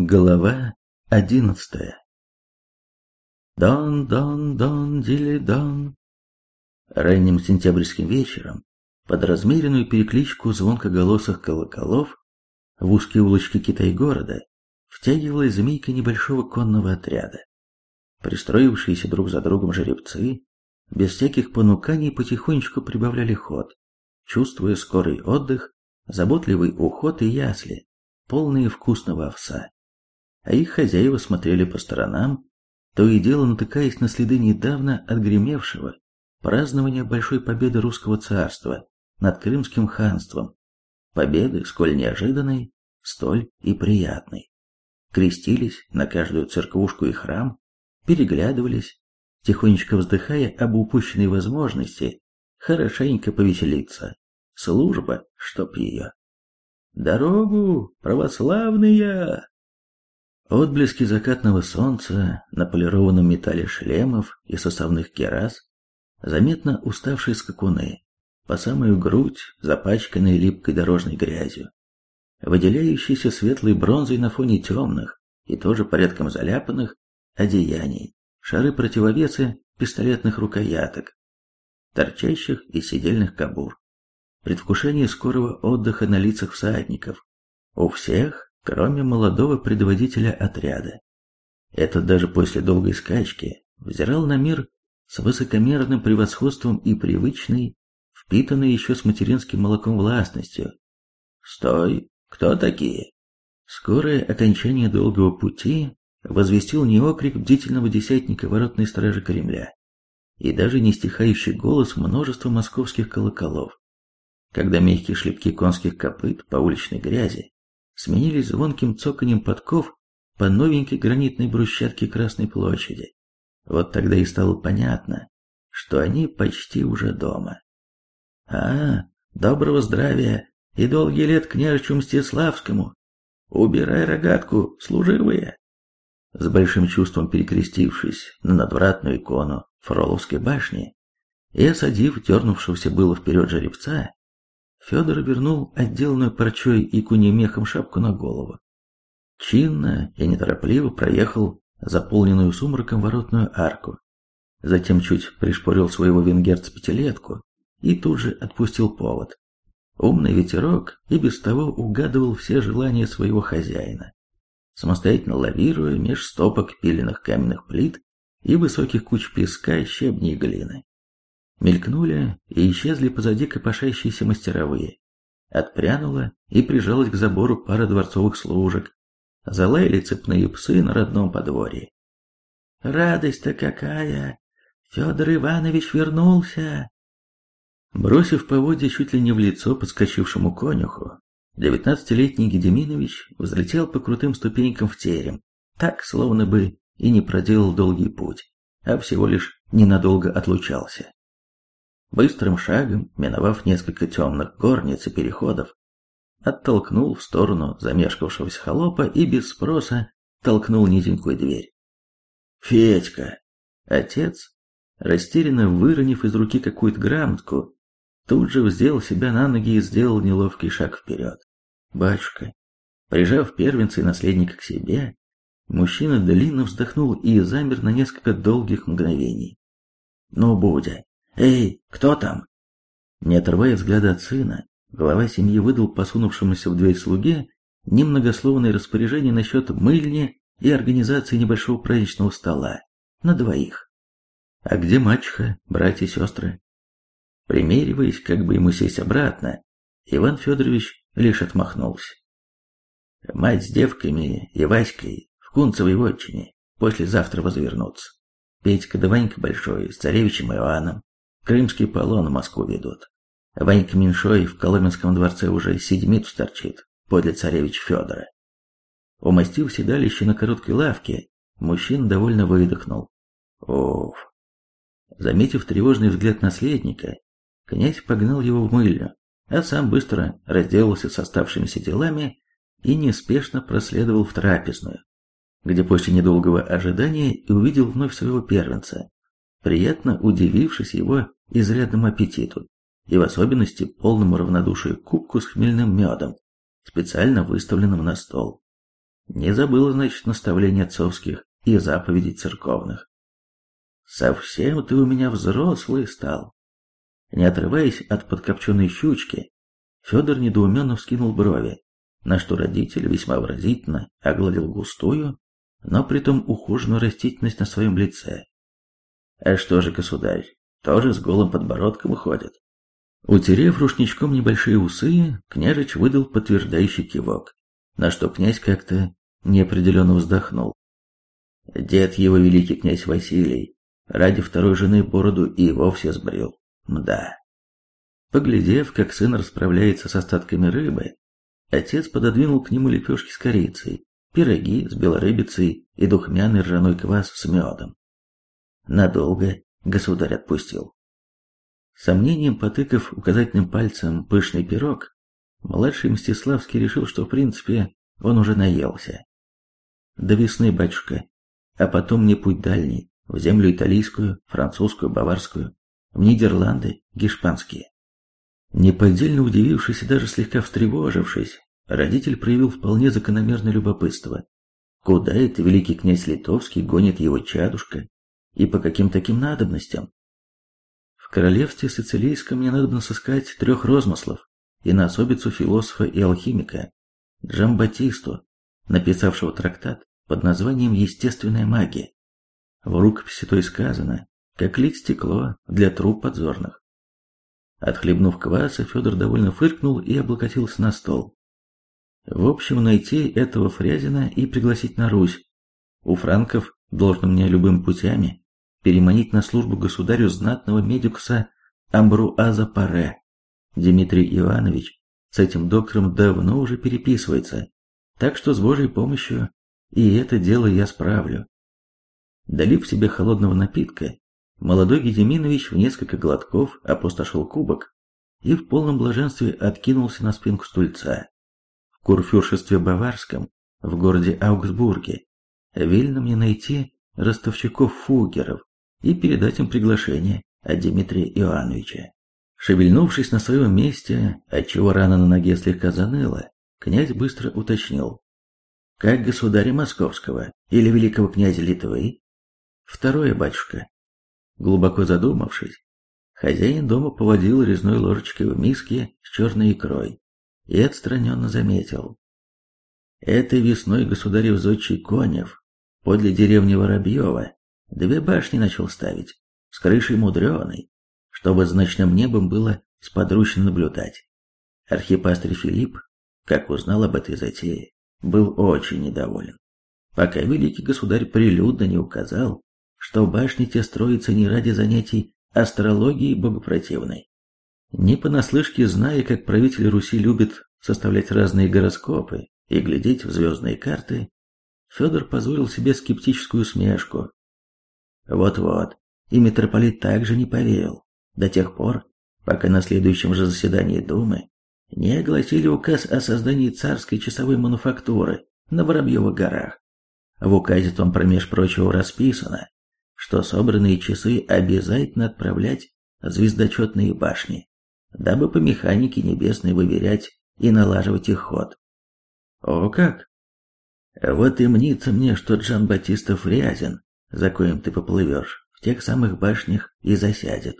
Глава одиннадцатая Дон, дон, дон, дили, дон. Ранним сентябрьским вечером, под размеренную перекличку звонкоголосых колоколов, в узкие улочки Китай-города втягивалась змейка небольшого конного отряда. Пристроившиеся друг за другом жеребцы, без всяких понуканий потихонечку прибавляли ход, чувствуя скорый отдых, заботливый уход и ясли, полные вкусного овса а их хозяева смотрели по сторонам, то и дело натыкаясь на следы недавно отгремевшего празднования большой победы русского царства над Крымским ханством, победы, сколь неожиданной, столь и приятной. Крестились на каждую церквушку и храм, переглядывались, тихонечко вздыхая об упущенной возможности хорошенько повеселиться. Служба, чтоб ее. «Дорогу, православные!» Отблески закатного солнца на полированном металле шлемов и составных керас, заметно уставшие скакуны, по самую грудь, запачканные липкой дорожной грязью, выделяющиеся светлой бронзой на фоне темных и тоже порядком заляпанных одеяний, шары противовесы пистолетных рукояток, торчащих из сидельных кобур, предвкушение скорого отдыха на лицах всадников. У всех кроме молодого предводителя отряда. Этот даже после долгой скачки взирал на мир с высокомерным превосходством и привычной, впитанной еще с материнским молоком властностью. «Стой! Кто такие?» Скорое окончание долгого пути возвестил не окрик бдительного десятника воротной стражи Кремля и даже не стихающий голос множества московских колоколов, когда мягкие шлепки конских копыт по уличной грязи сменились звонким цоканьем подков по новенькой гранитной брусчатке Красной площади. Вот тогда и стало понятно, что они почти уже дома. «А, доброго здравия и долгие лет княжичу Мстиславскому! Убирай рогатку, служивые!» С большим чувством перекрестившись на надвратную икону Фроловской башни и осадив дернувшегося было вперед жеребца, Федор вернул отделанную парчой и кунемехом шапку на голову. Чинно и неторопливо проехал заполненную сумраком воротную арку. Затем чуть пришпорил своего венгерца пятилетку и тут же отпустил повод. Умный ветерок и без того угадывал все желания своего хозяина. Самостоятельно лавируя меж стопок пиленных каменных плит и высоких куч песка, щебня и глины. Мелькнули и исчезли позади копошащиеся мастеровые. Отпрянула и прижалась к забору пара дворцовых служек. Залаяли цепные псы на родном подворье. «Радость-то какая! Федор Иванович вернулся!» Бросив поводья чуть ли не в лицо подскочившему конюху, девятнадцатилетний Гедеминович взлетел по крутым ступенькам в терем, так, словно бы и не проделал долгий путь, а всего лишь ненадолго отлучался. Быстрым шагом, миновав несколько темных горниц и переходов, оттолкнул в сторону замешкавшегося холопа и без спроса толкнул низенькую дверь. «Федька!» Отец, растерянно выронив из руки какую-то грамотку, тут же вздел себя на ноги и сделал неловкий шаг вперед. «Батюшка!» Прижав первенца и наследника к себе, мужчина длинно вздохнул и замер на несколько долгих мгновений. «Ну, Будя, «Эй, кто там?» Не отрывая взгляда от сына, глава семьи выдал посунувшемуся в дверь слуге немногословное распоряжение насчет мыльни и организации небольшого праздничного стола на двоих. «А где мачеха, братья и сестры?» Примериваясь, как бы ему сесть обратно, Иван Федорович лишь отмахнулся. Мать с девками и Васькой в Кунцевой вотчине послезавтра возвернутся. Петька да Ванька Большой с царевичем Иваном Крымский полон в Москву ведут. Ванька Меньшой в Коломенском дворце уже седьмицу торчит, подле царевича Федора. Умастив седалище на короткой лавке, мужчина довольно выдохнул. Оф. Заметив тревожный взгляд наследника, князь погнал его в мыльню, а сам быстро разделался с оставшимися делами и неспешно проследовал в трапезную, где после недолгого ожидания и увидел вновь своего первенца, приятно удивившись его изрядному аппетиту и в особенности полному равнодушию кубку с хмельным медом, специально выставленным на стол. Не забыл, значит, наставления отцовских и заповедей церковных. Совсем ты у меня взрослый стал. Не отрываясь от подкопченной щучки, Федор недоуменно вскинул брови, на что родитель весьма выразительно огладил густую, но притом ухоженную растительность на своем лице. А что же, государь, тоже с голым подбородком ходит? Утерев рушничком небольшие усы, княжич выдал подтверждающий кивок, на что князь как-то неопределенно вздохнул. Дед его, великий князь Василий, ради второй жены бороду и вовсе сбрил. Мда. Поглядев, как сын расправляется с остатками рыбы, отец пододвинул к нему лепешки с корицей, пироги с белорыбицей и духмяный ржаной квас с медом. Надолго государь отпустил. Сомнением потыкав указательным пальцем пышный пирог, младший Мстиславский решил, что в принципе он уже наелся. До весны, батюшка, а потом не путь дальний, в землю италийскую, французскую, баварскую, в Нидерланды, гешпанские. Неподдельно удивившись и даже слегка встревожившись, родитель проявил вполне закономерное любопытство. Куда это великий князь Литовский гонит его чадушка и по каким таким надобностям? В королевстве сицилийском мне надо сыскать трех розмыслов и на особицу философа и алхимика Джамбатисту, написавшего трактат под названием «Естественная магия». В рукописи той сказано, как лить стекло для труб подзорных. Отхлебнув кваса, Федор довольно фыркнул и облокотился на стол. В общем, найти этого Фрязина и пригласить на Русь. У франков должен мне любым путями переманить на службу государю знатного медикуса Амбруаза Паре. Дмитрий Иванович с этим доктором давно уже переписывается, так что с Божьей помощью и это дело я справлю. Долив себе холодного напитка, молодой Гедеминович в несколько глотков опустошил кубок и в полном блаженстве откинулся на спинку стульца. В курфюршестве Баварском, в городе Аугсбурге, велено мне найти ростовщиков-фугеров и передать им приглашение от Дмитрия Иоанновича. Шевельнувшись на своем месте, отчего рана на ноге слегка заныла, князь быстро уточнил. Как государя Московского или великого князя Литвы? Второе, батюшка. Глубоко задумавшись, хозяин дома поводил резной ложечкой в миске с черной икрой и отстраненно заметил. Этой весной государев зодчий Конев подле деревни Воробьева две башни начал ставить, с крышей мудреной, чтобы с ночным небом было сподручно наблюдать. Архипастырь Филипп, как узнал об этой затее, был очень недоволен, пока великий государь прилюдно не указал, что башни те строятся не ради занятий астрологией богопротивной. Не понаслышке зная, как правитель Руси любит составлять разные гороскопы и глядеть в звездные карты, Федор позволил себе скептическую смешку. Вот-вот, и митрополит также не поверил, до тех пор, пока на следующем же заседании Думы не огласили указ о создании царской часовой мануфактуры на Воробьевых горах. В указе там промеж прочего расписано, что собранные часы обязательно отправлять в звездочетные башни, дабы по механике небесной выверять и налаживать их ход. О как! Вот и мнится мне, что Джан Батистов Фрязин, за коим ты поплывешь, в тех самых башнях и засядет.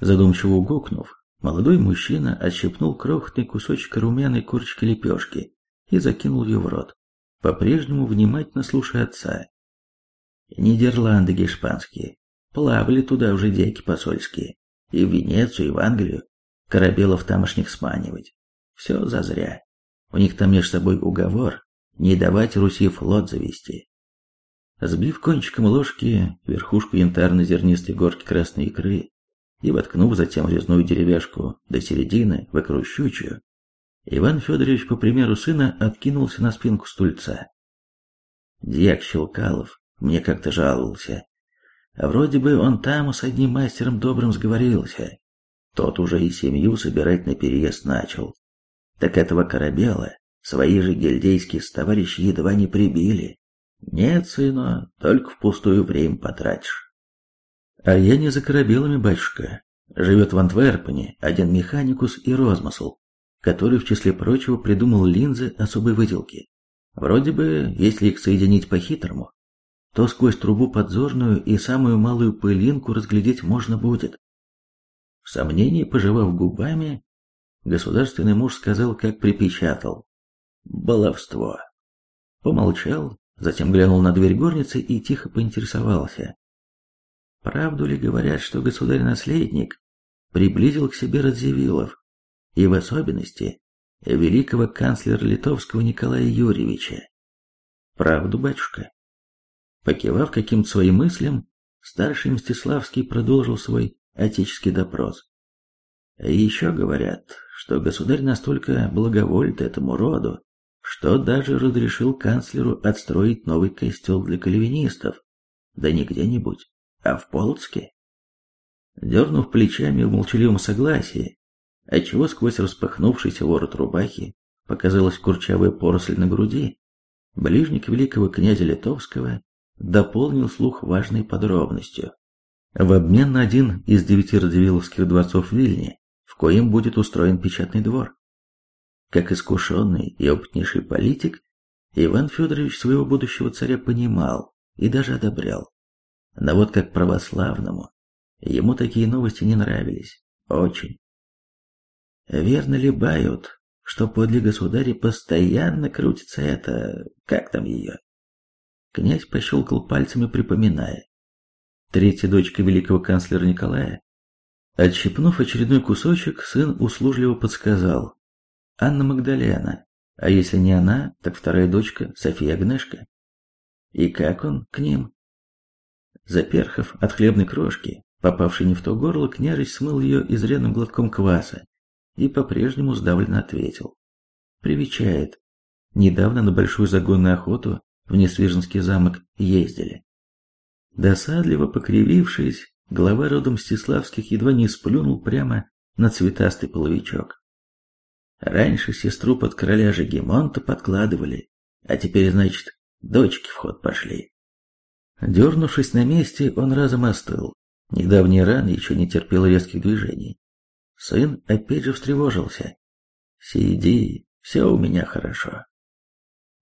Задумчиво гукнув, Молодой мужчина отщепнул крохотный кусочек румяной корочки лепешки и закинул ее в рот, по-прежнему внимательно слушая отца. Нидерланды гешпанские, плавали туда уже деки посольские, и в Венецию, и в Англию, корабелов тамошних сманивать. Все зазря. У них там между собой уговор не давать Руси флот завести. Сбив кончиком ложки верхушку янтарно-зернистой горки красной икры, и, воткнув затем резную деревяшку до середины, вокруг щучью, Иван Федорович, по примеру сына, откинулся на спинку стульца. Дьяк Щелкалов мне как-то жаловался. А вроде бы он там с одним мастером добрым сговорился. Тот уже и семью собирать на переезд начал. Так этого корабела свои же гильдейские товарищи едва не прибили. Нет, сына, только впустую время потратишь. А я не за корабелами, батюшка. Живет в Антверпене один механикус и розмысл, который, в числе прочего, придумал линзы особой выделки. Вроде бы, если их соединить по-хитрому, то сквозь трубу подзорную и самую малую пылинку разглядеть можно будет. В сомнении, пожевав губами, государственный муж сказал, как припечатал. Баловство. Помолчал, затем глянул на дверь горницы и тихо поинтересовался. Правду ли говорят, что государь-наследник приблизил к себе Радзивиллов, и в особенности великого канцлера литовского Николая Юрьевича? Правду, батюшка? Покивав каким-то своим мыслям, старший Мстиславский продолжил свой отеческий допрос. Еще говорят, что государь настолько благоволит этому роду, что даже разрешил канцлеру отстроить новый костел для кальвинистов, да не где-нибудь, а в Полоцке. Дернув плечами в молчаливом согласии, отчего сквозь распахнувшийся ворот рубахи показалась курчавая поросль на груди, ближник великого князя Литовского дополнил слух важной подробностью. В обмен на один из девяти радивиловских дворцов в Вильне, в коем будет устроен печатный двор. Как искушенный и опытнейший политик, Иван Федорович своего будущего царя понимал и даже одобрял. Но вот как православному, ему такие новости не нравились. Очень. Верно ли бают, что подле государя постоянно крутится это... как там ее? Князь пощелкал пальцами, припоминая. Третья дочка великого канцлера Николая. Отщипнув очередной кусочек, сын услужливо подсказал. Анна Магдалена, а если не она, так вторая дочка София Агнешка. И как он к ним? Заперхов от хлебной крошки, попавшей не в то горло, княжич смыл ее изрядным глотком кваса и по-прежнему сдавленно ответил. Привечает. Недавно на большую загонную охоту в Несвиженский замок ездили. Досадливо покривившись, глава родом Стиславских едва не сплюнул прямо на цветастый половичок. Раньше сестру под короля Жегемонта подкладывали, а теперь, значит, дочки в ход пошли. Дернувшись на месте, он разом остыл. Недавняя рана еще не терпела резких движений. Сын опять же встревожился. «Сиди, все у меня хорошо».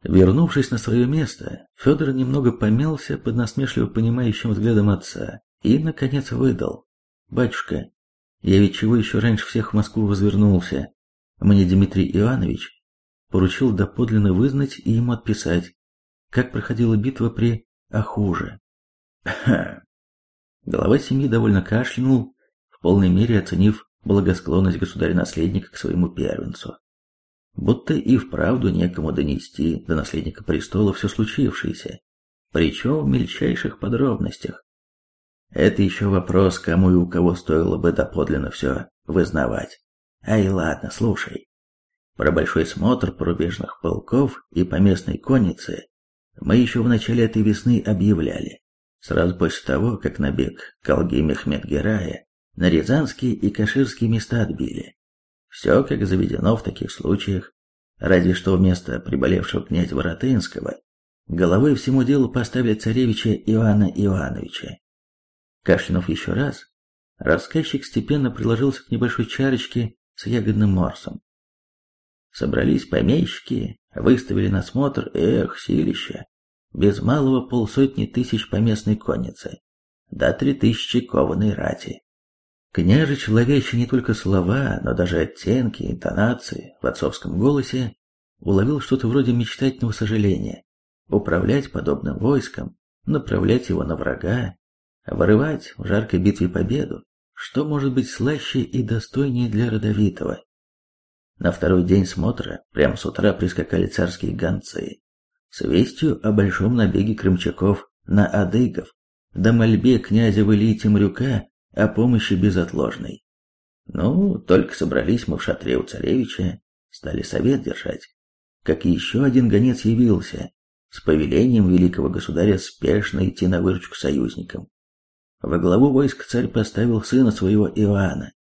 Вернувшись на свое место, Федор немного помялся под насмешливо понимающим взглядом отца и, наконец, выдал. «Батюшка, я ведь чего еще раньше всех в Москву возвернулся. Мне Дмитрий Иванович поручил доподлинно вызнать и ему отписать, как проходила битва при Ахуже». Глава семьи довольно кашлянул, в полной мере оценив благосклонность государя-наследника к своему первенцу будто и вправду некому донести до наследника престола все случившееся, причем в мельчайших подробностях. Это еще вопрос, кому и у кого стоило бы доподлинно все вызнавать. Ай, ладно, слушай. Про большой смотр порубежных полков и поместной конницы мы еще в начале этой весны объявляли, сразу после того, как набег Калги Мехмед Герая на Рязанские и Каширские места отбили. Все как заведено в таких случаях, разве что вместо приболевшего князя Воротынского головой всему делу поставили царевича Иоанна Ивановича. Кашлянув еще раз, рассказчик степенно приложился к небольшой чарочке с ягодным морсом. Собрались помещики, выставили на смотр, эх, силища, без малого полсотни тысяч поместной конницы, до три тысячи кованой рати. Княжич, ловящий не только слова, но даже оттенки, интонации в отцовском голосе, уловил что-то вроде мечтательного сожаления. Управлять подобным войском, направлять его на врага, вырывать в жаркой битве победу, что может быть слаще и достойнее для родовитого. На второй день смотра прямо с утра прискакали царские гонцы с вестью о большом набеге крымчаков на адыгов, до мольбе князя Валии Темрюка о помощи безотложной. Ну, только собрались мы в шатре у царевича, стали совет держать, как еще один гонец явился, с повелением великого государя спешно идти на выручку союзникам. Во главу войск царь поставил сына своего Иоанна,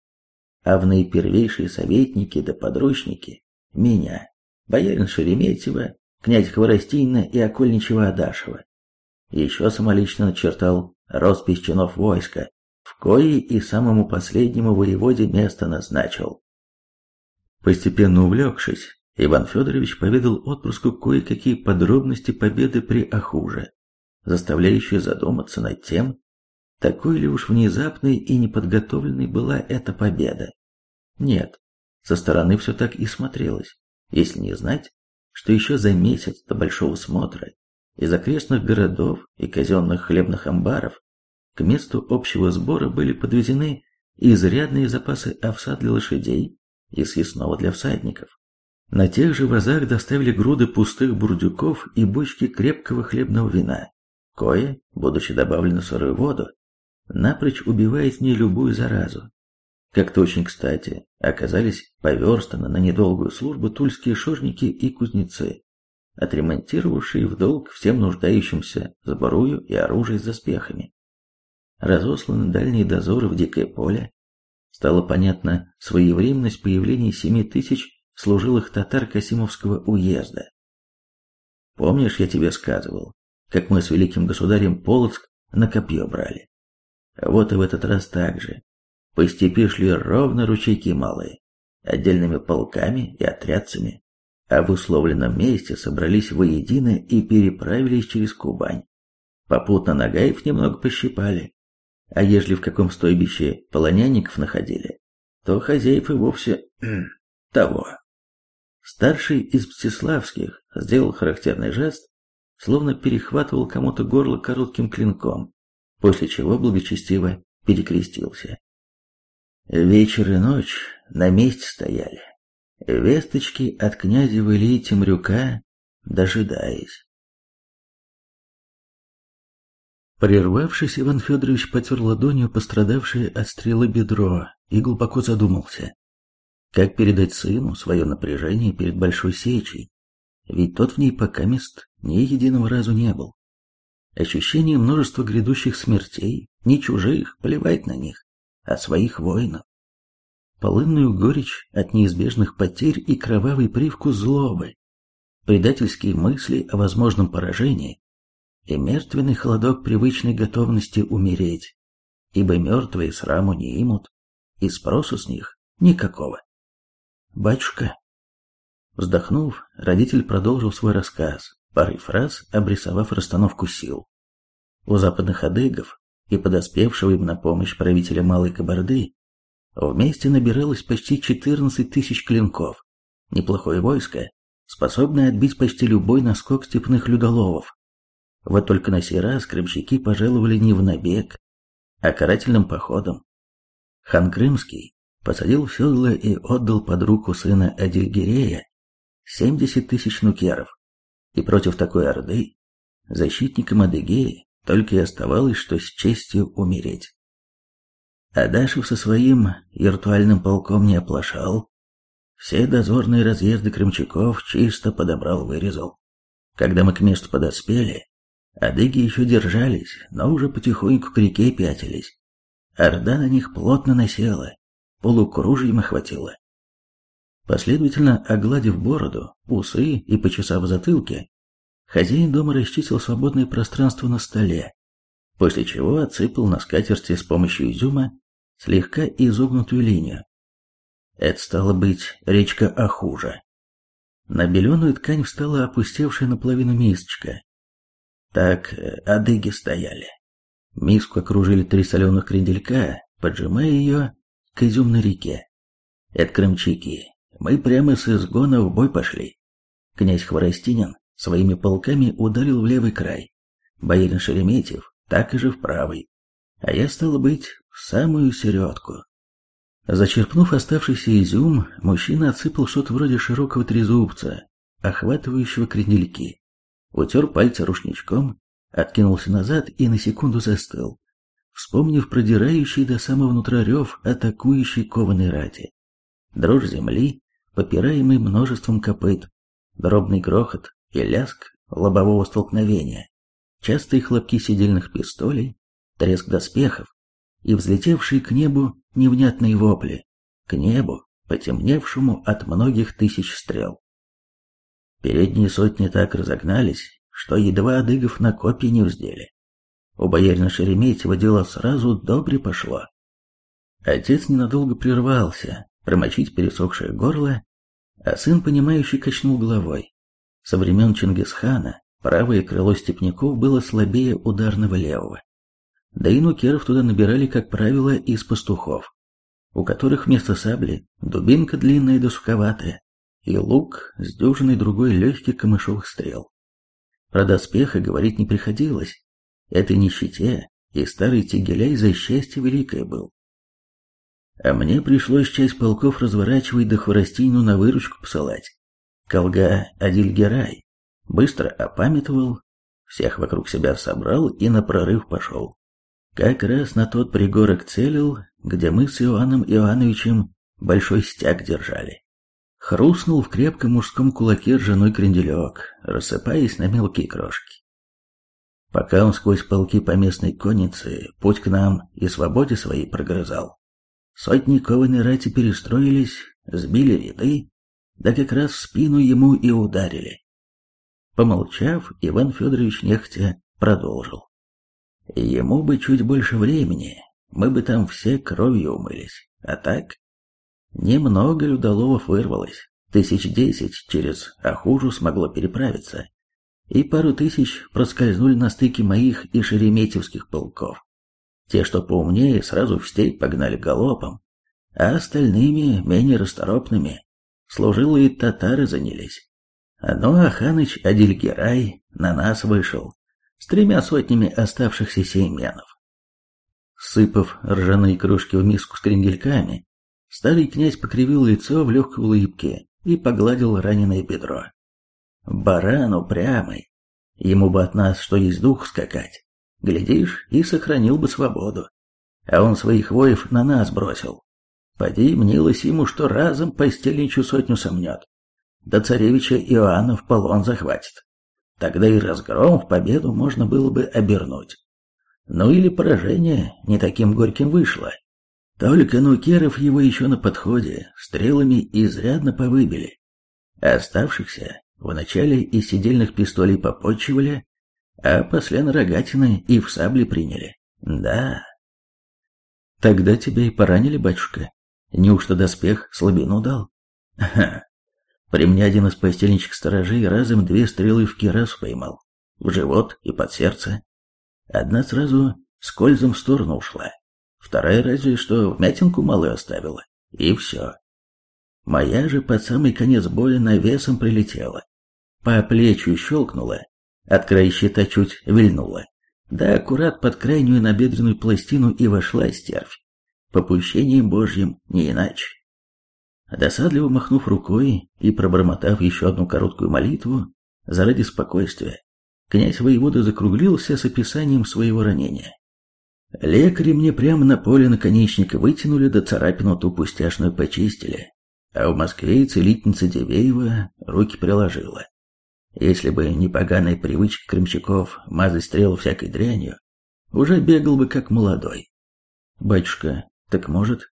а в наипервейшие советники да подручники – меня, боярин Шереметьева, князь Хворостинина и окольничего Адашева. Еще самолично начертал роспись чинов войска, в кои и самому последнему воеводе место назначил. Постепенно увлекшись, Иван Федорович поведал отпрыску кое-какие подробности победы при Ахуже, заставляющие задуматься над тем, такой ли уж внезапной и неподготовленной была эта победа. Нет, со стороны все так и смотрелось, если не знать, что еще за месяц до большого смотра из окрестных городов и казенных хлебных амбаров к месту общего сбора были подвезены изрядные запасы овса для лошадей и съестного для всадников. На тех же вазах доставили груды пустых бурдюков и бочки крепкого хлебного вина, кое, будучи добавлено сырую воду, напрочь убивает в ней любую заразу. Как-то очень кстати оказались поверстаны на недолгую службу тульские шорники и кузнецы, отремонтировавшие в долг всем нуждающимся сборую и оружие с доспехами. Разосланы дальние дозоры в дикое поле. Стало понятно своевременность появления семи тысяч служилых татар Касимовского уезда. Помнишь, я тебе сказывал, как мы с великим государем Полоцк на копье брали? Вот и в этот раз так же. По степи шли ровно ручейки малые, отдельными полками и отрядцами, а в условленном месте собрались воедино и переправились через Кубань. Попутно Нагаев немного пощипали, а ежели в каком стойбище полонянников находили, то хозяев и вовсе того. Старший из Мстиславских сделал характерный жест, словно перехватывал кому-то горло коротким клинком, после чего благочестиво перекрестился. Вечер и ночь на месте стояли. Весточки от князя Ильи Темрюка, дожидаясь. Прервавшись, Иван Федорович потер ладонью пострадавшее от стрелы бедро и глубоко задумался. Как передать сыну свое напряжение перед большой сечей? Ведь тот в ней пока мест ни единого разу не был. Ощущение множества грядущих смертей, не чужих, плевать на них, а своих воинов. Полынную горечь от неизбежных потерь и кровавый привкус злобы, предательские мысли о возможном поражении и мертвенный холодок привычной готовности умереть, ибо мертвые сраму не имут, и спросу с них никакого. «Батюшка!» Вздохнув, родитель продолжил свой рассказ, парой фраз обрисовав расстановку сил. У западных адыгов и подоспевшего им на помощь правителя Малой Кабарды вместе набиралось почти 14 тысяч клинков, неплохое войско, способное отбить почти любой наскок степных людоловов. Вот только на сей раз крымщики пожаловали не в набег, а карательным походом. Хан Крымский посадил в и отдал под руку сына Адильгирея 70 тысяч нукеров, и против такой орды защитникам Адыгеи только и оставалось, что с честью умереть. Адашев со своим виртуальным полком не оплошал, все дозорные разъезды крымчаков чисто подобрал-вырезал. Когда мы к месту подоспели, адыги еще держались, но уже потихоньку к реке пятились. Орда на них плотно насела, полукружием охватила. Последовательно огладив бороду, усы и почесав затылки, хозяин дома расчистил свободное пространство на столе, после чего отсыпал на скатерти с помощью изюма слегка изогнутую линию. Это стало быть речка Ахужа. На беленую ткань встала опустевшая наполовину мисочка. Так э, адыги стояли. Миску окружили три соленых кренделька, поджимая ее к изюмной реке. Это крымчаки. Мы прямо с изгона в бой пошли. Князь Хворостинин своими полками ударил в левый край. Боярин Шереметьев так и же в правый. А я, стало быть, в самую середку. Зачерпнув оставшийся изюм, мужчина отсыпал что-то вроде широкого трезубца, охватывающего кренельки. Утер пальцы рушничком, откинулся назад и на секунду застыл вспомнив продирающий до самого нутра рев атакующей кованой рати. Дрожь земли, попираемый множеством копыт, дробный грохот и ляск лобового столкновения, частые хлопки сидельных пистолей, треск доспехов и взлетевшие к небу невнятные вопли, к небу, потемневшему от многих тысяч стрел. Передние сотни так разогнались, что едва адыгов на копья не вздели. У боярина Шереметьева дело сразу добре пошло. Отец ненадолго прервался, промочить пересохшее горло, А сын, понимающий, качнул головой. Со времен Чингисхана правое крыло степняков было слабее ударного левого. Да и нукеров туда набирали, как правило, из пастухов, у которых вместо сабли дубинка длинная да суковатая, и лук с дюжиной другой легких камышовых стрел. Про доспеха говорить не приходилось. Это нищете, и старый Тегеляй за счастье великое был. А мне пришлось часть полков разворачивать да Хворостину на выручку посылать. Колга Адильгерай быстро опамятовал, всех вокруг себя собрал и на прорыв пошел. Как раз на тот пригорок целил, где мы с Иоанном Иоанновичем большой стяг держали. Хрустнул в крепком мужском кулаке ржаной кренделек, рассыпаясь на мелкие крошки. Пока он сквозь полки по местной коннице путь к нам и свободе своей прогрызал. Сотни кованой рати перестроились, сбили ряды, да как раз в спину ему и ударили. Помолчав, Иван Федорович нехотя продолжил. Ему бы чуть больше времени, мы бы там все кровью умылись, а так Немного людоловов вырвалось, тысяч десять через Ахужу смогло переправиться, и пару тысяч проскользнули на стыке моих и шереметьевских полков. Те, что поумнее, сразу в степь погнали галопом, а остальными, менее расторопными, служилые татары занялись. Ну а ханыч Адильгерай на нас вышел, с тремя сотнями оставшихся сейменов. Сыпав ржаные кружки в миску с крендельками, Старый князь покривил лицо в легкой улыбке и погладил раненое бедро. Баран упрямый. Ему бы от нас, что есть дух, скакать. Глядишь, и сохранил бы свободу. А он своих воев на нас бросил. Поди, мнилось ему, что разом постельничью сотню сомнет. Да царевича Иоанна в полон захватит. Тогда и разгром в победу можно было бы обернуть. Ну или поражение не таким горьким вышло. Только нукеров его еще на подходе стрелами изрядно повыбили. Оставшихся вначале из сидельных пистолей попотчевали, а после на рогатины и в сабли приняли. Да. Тогда тебя и поранили, батюшка. Неужто доспех слабину дал? Ха. При мне один из постельничек сторожей разом две стрелы в кирасу поймал. В живот и под сердце. Одна сразу скользом в сторону ушла, Вторая разве что вмятинку малую оставила. И все. Моя же под самый конец боя навесом прилетела. По плечу щелкнула, от края щита чуть вильнула. Да аккурат под крайнюю набедренную пластину и вошла стервь. Попущением божьим, не иначе. Досадливо махнув рукой и пробормотав еще одну короткую молитву, заради спокойствия, князь воевода закруглился с описанием своего ранения. Лекари мне прямо на поле наконечника вытянули, да царапину ту пустяшную почистили. А в Москве целительница Дивеева руки приложила. Если бы не поганая привычка кремчаков мазать стрелу всякой дрянью, уже бегал бы как молодой. Батюшка, так может,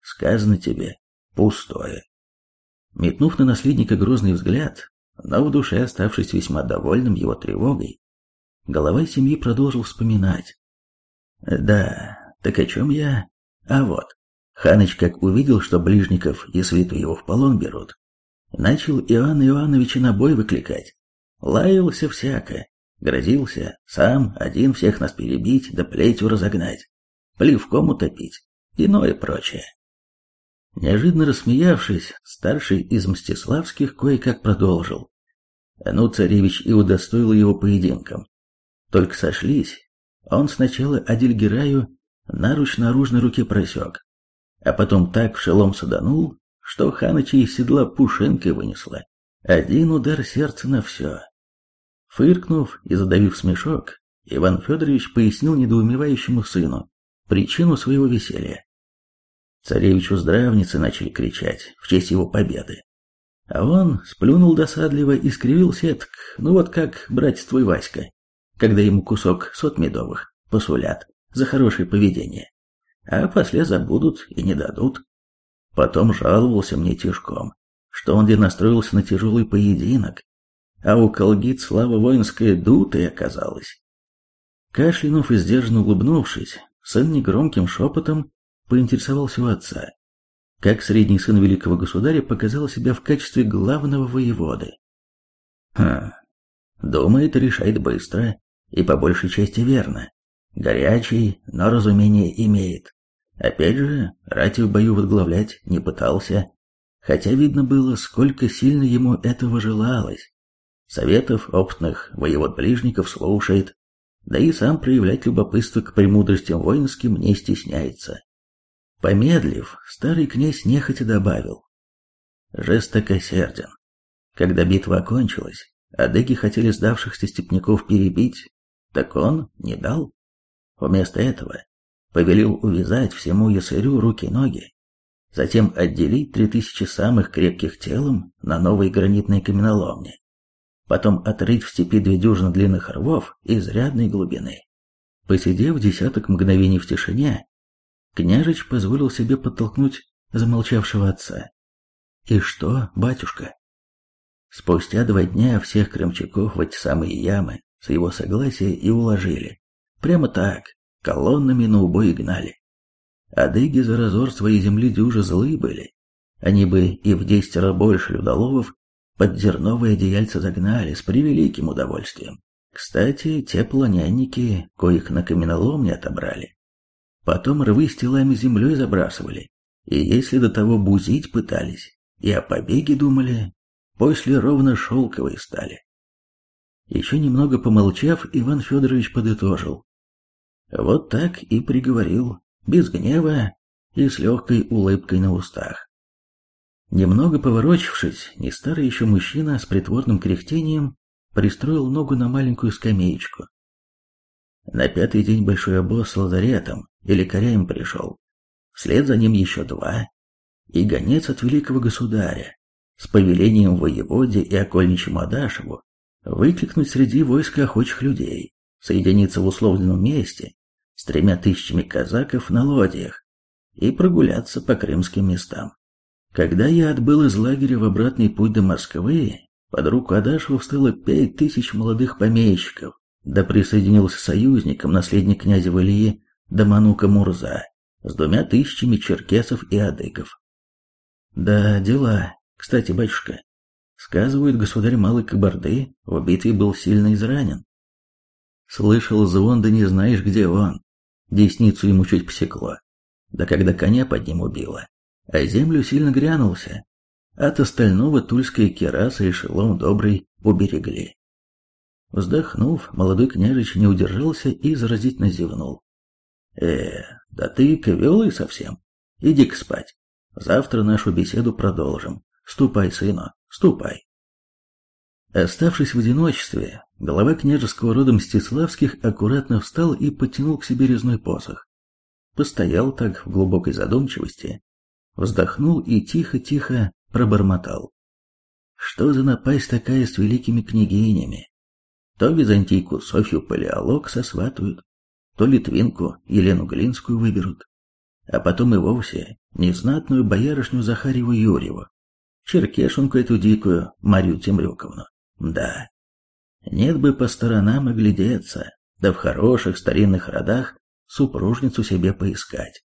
сказано тебе, пустое. Метнув на наследника грозный взгляд, но в душе оставшись весьма довольным его тревогой, голова семьи продолжил вспоминать, да, так о чем я? А вот, Ханыч как увидел, что Ближников и Свиту его в полон берут, начал Иоанна Ивановича на бой выкликать. Лаялся всяко, грозился сам один всех нас перебить да плетью разогнать, плевком утопить, иное прочее. Неожиданно рассмеявшись, старший из Мстиславских кое-как продолжил. Ну, царевич и удостоил его поединком. Только сошлись, он сначала Адильгераю наруч наружной руке просек, а потом так в шелом саданул, что Ханыча из седла пушинкой вынесла. Один удар сердца на все. Фыркнув и задавив смешок, Иван Федорович пояснил недоумевающему сыну причину своего веселья. Царевичу здравницы начали кричать в честь его победы. А он сплюнул досадливо и скривился так, ну вот как братец твой Васька когда ему кусок сот медовых посулят за хорошее поведение, а после забудут и не дадут. Потом жаловался мне тяжком, что он где настроился на тяжелый поединок, а у колгит слава воинская дутая оказалась. Кашлянув и сдержанно улыбнувшись, сын негромким шепотом поинтересовался у отца. как средний сын великого государя показал себя в качестве главного воеводы. Хм, думает, решает быстро и по большей части верно. Горячий, но разумение имеет. Опять же, рати в бою возглавлять не пытался, хотя видно было, сколько сильно ему этого желалось. Советов опытных воевод-ближников слушает, да и сам проявлять любопытство к премудростям воинским не стесняется. Помедлив, старый князь нехотя добавил. Жестокосерден. Когда битва окончилась, адыги хотели сдавшихся степняков перебить, так он не дал. Вместо этого повелел увязать всему ясырю руки-ноги, затем отделить три тысячи самых крепких телом на новые гранитные каменоломни, потом отрыть в степи две дюжины длинных рвов изрядной глубины. Посидев десяток мгновений в тишине, княжич позволил себе подтолкнуть замолчавшего отца. «И что, батюшка?» Спустя два дня всех крымчаков в эти самые ямы с его согласия и уложили. Прямо так, колоннами на убой гнали. Адыги за разор своей земли дюжи злые были. Они бы и в десятеро больше людоловов под зерновые одеяльца загнали с превеликим удовольствием. Кстати, те планянники, коих на каменоломне отобрали, потом рвы с телами землей забрасывали, и если до того бузить пытались, и о побеге думали, после ровно шелковые стали. Еще немного помолчав, Иван Федорович подытожил. Вот так и приговорил, без гнева и с легкой улыбкой на устах. Немного поворочившись, не старый еще мужчина с притворным кряхтением пристроил ногу на маленькую скамеечку. На пятый день большой обоз с лазаретом и лекаряем пришел. Вслед за ним еще два. И гонец от великого государя с повелением воеводе и окольничему Адашеву выкликнуть среди войска охочих людей, соединиться в условленном месте с тремя тысячами казаков на лодиях и прогуляться по крымским местам. Когда я отбыл из лагеря в обратный путь до Москвы, под руку Адашева встало пять тысяч молодых помещиков, да присоединился союзником наследник князя Валии Даманука Мурза с двумя тысячами черкесов и адыгов. Да, дела. Кстати, батюшка, сказывают, государь Малой Кабарды в битве был сильно изранен. Слышал звон, да не знаешь, где он. Десницу ему чуть посекло. Да когда коня под ним убило, а землю сильно грянулся. От остального тульская кераса и шелом добрый уберегли. Вздохнув, молодой княжич не удержался и заразительно зевнул. «Э, да ты квелый совсем. Иди-ка спать. Завтра нашу беседу продолжим. Ступай, сына, ступай». Оставшись в одиночестве, глава княжеского рода Мстиславских аккуратно встал и подтянул к себе резной посох. Постоял так в глубокой задумчивости, вздохнул и тихо-тихо пробормотал. Что за напасть такая с великими княгинями? То византийку Софью Палеолог сосватают, то литвинку Елену Глинскую выберут, а потом и вовсе незнатную боярышню Захарьеву Юрьеву, черкешенку эту дикую Марию Темрюковну. Да. Нет бы по сторонам оглядеться, да в хороших старинных родах супружницу себе поискать.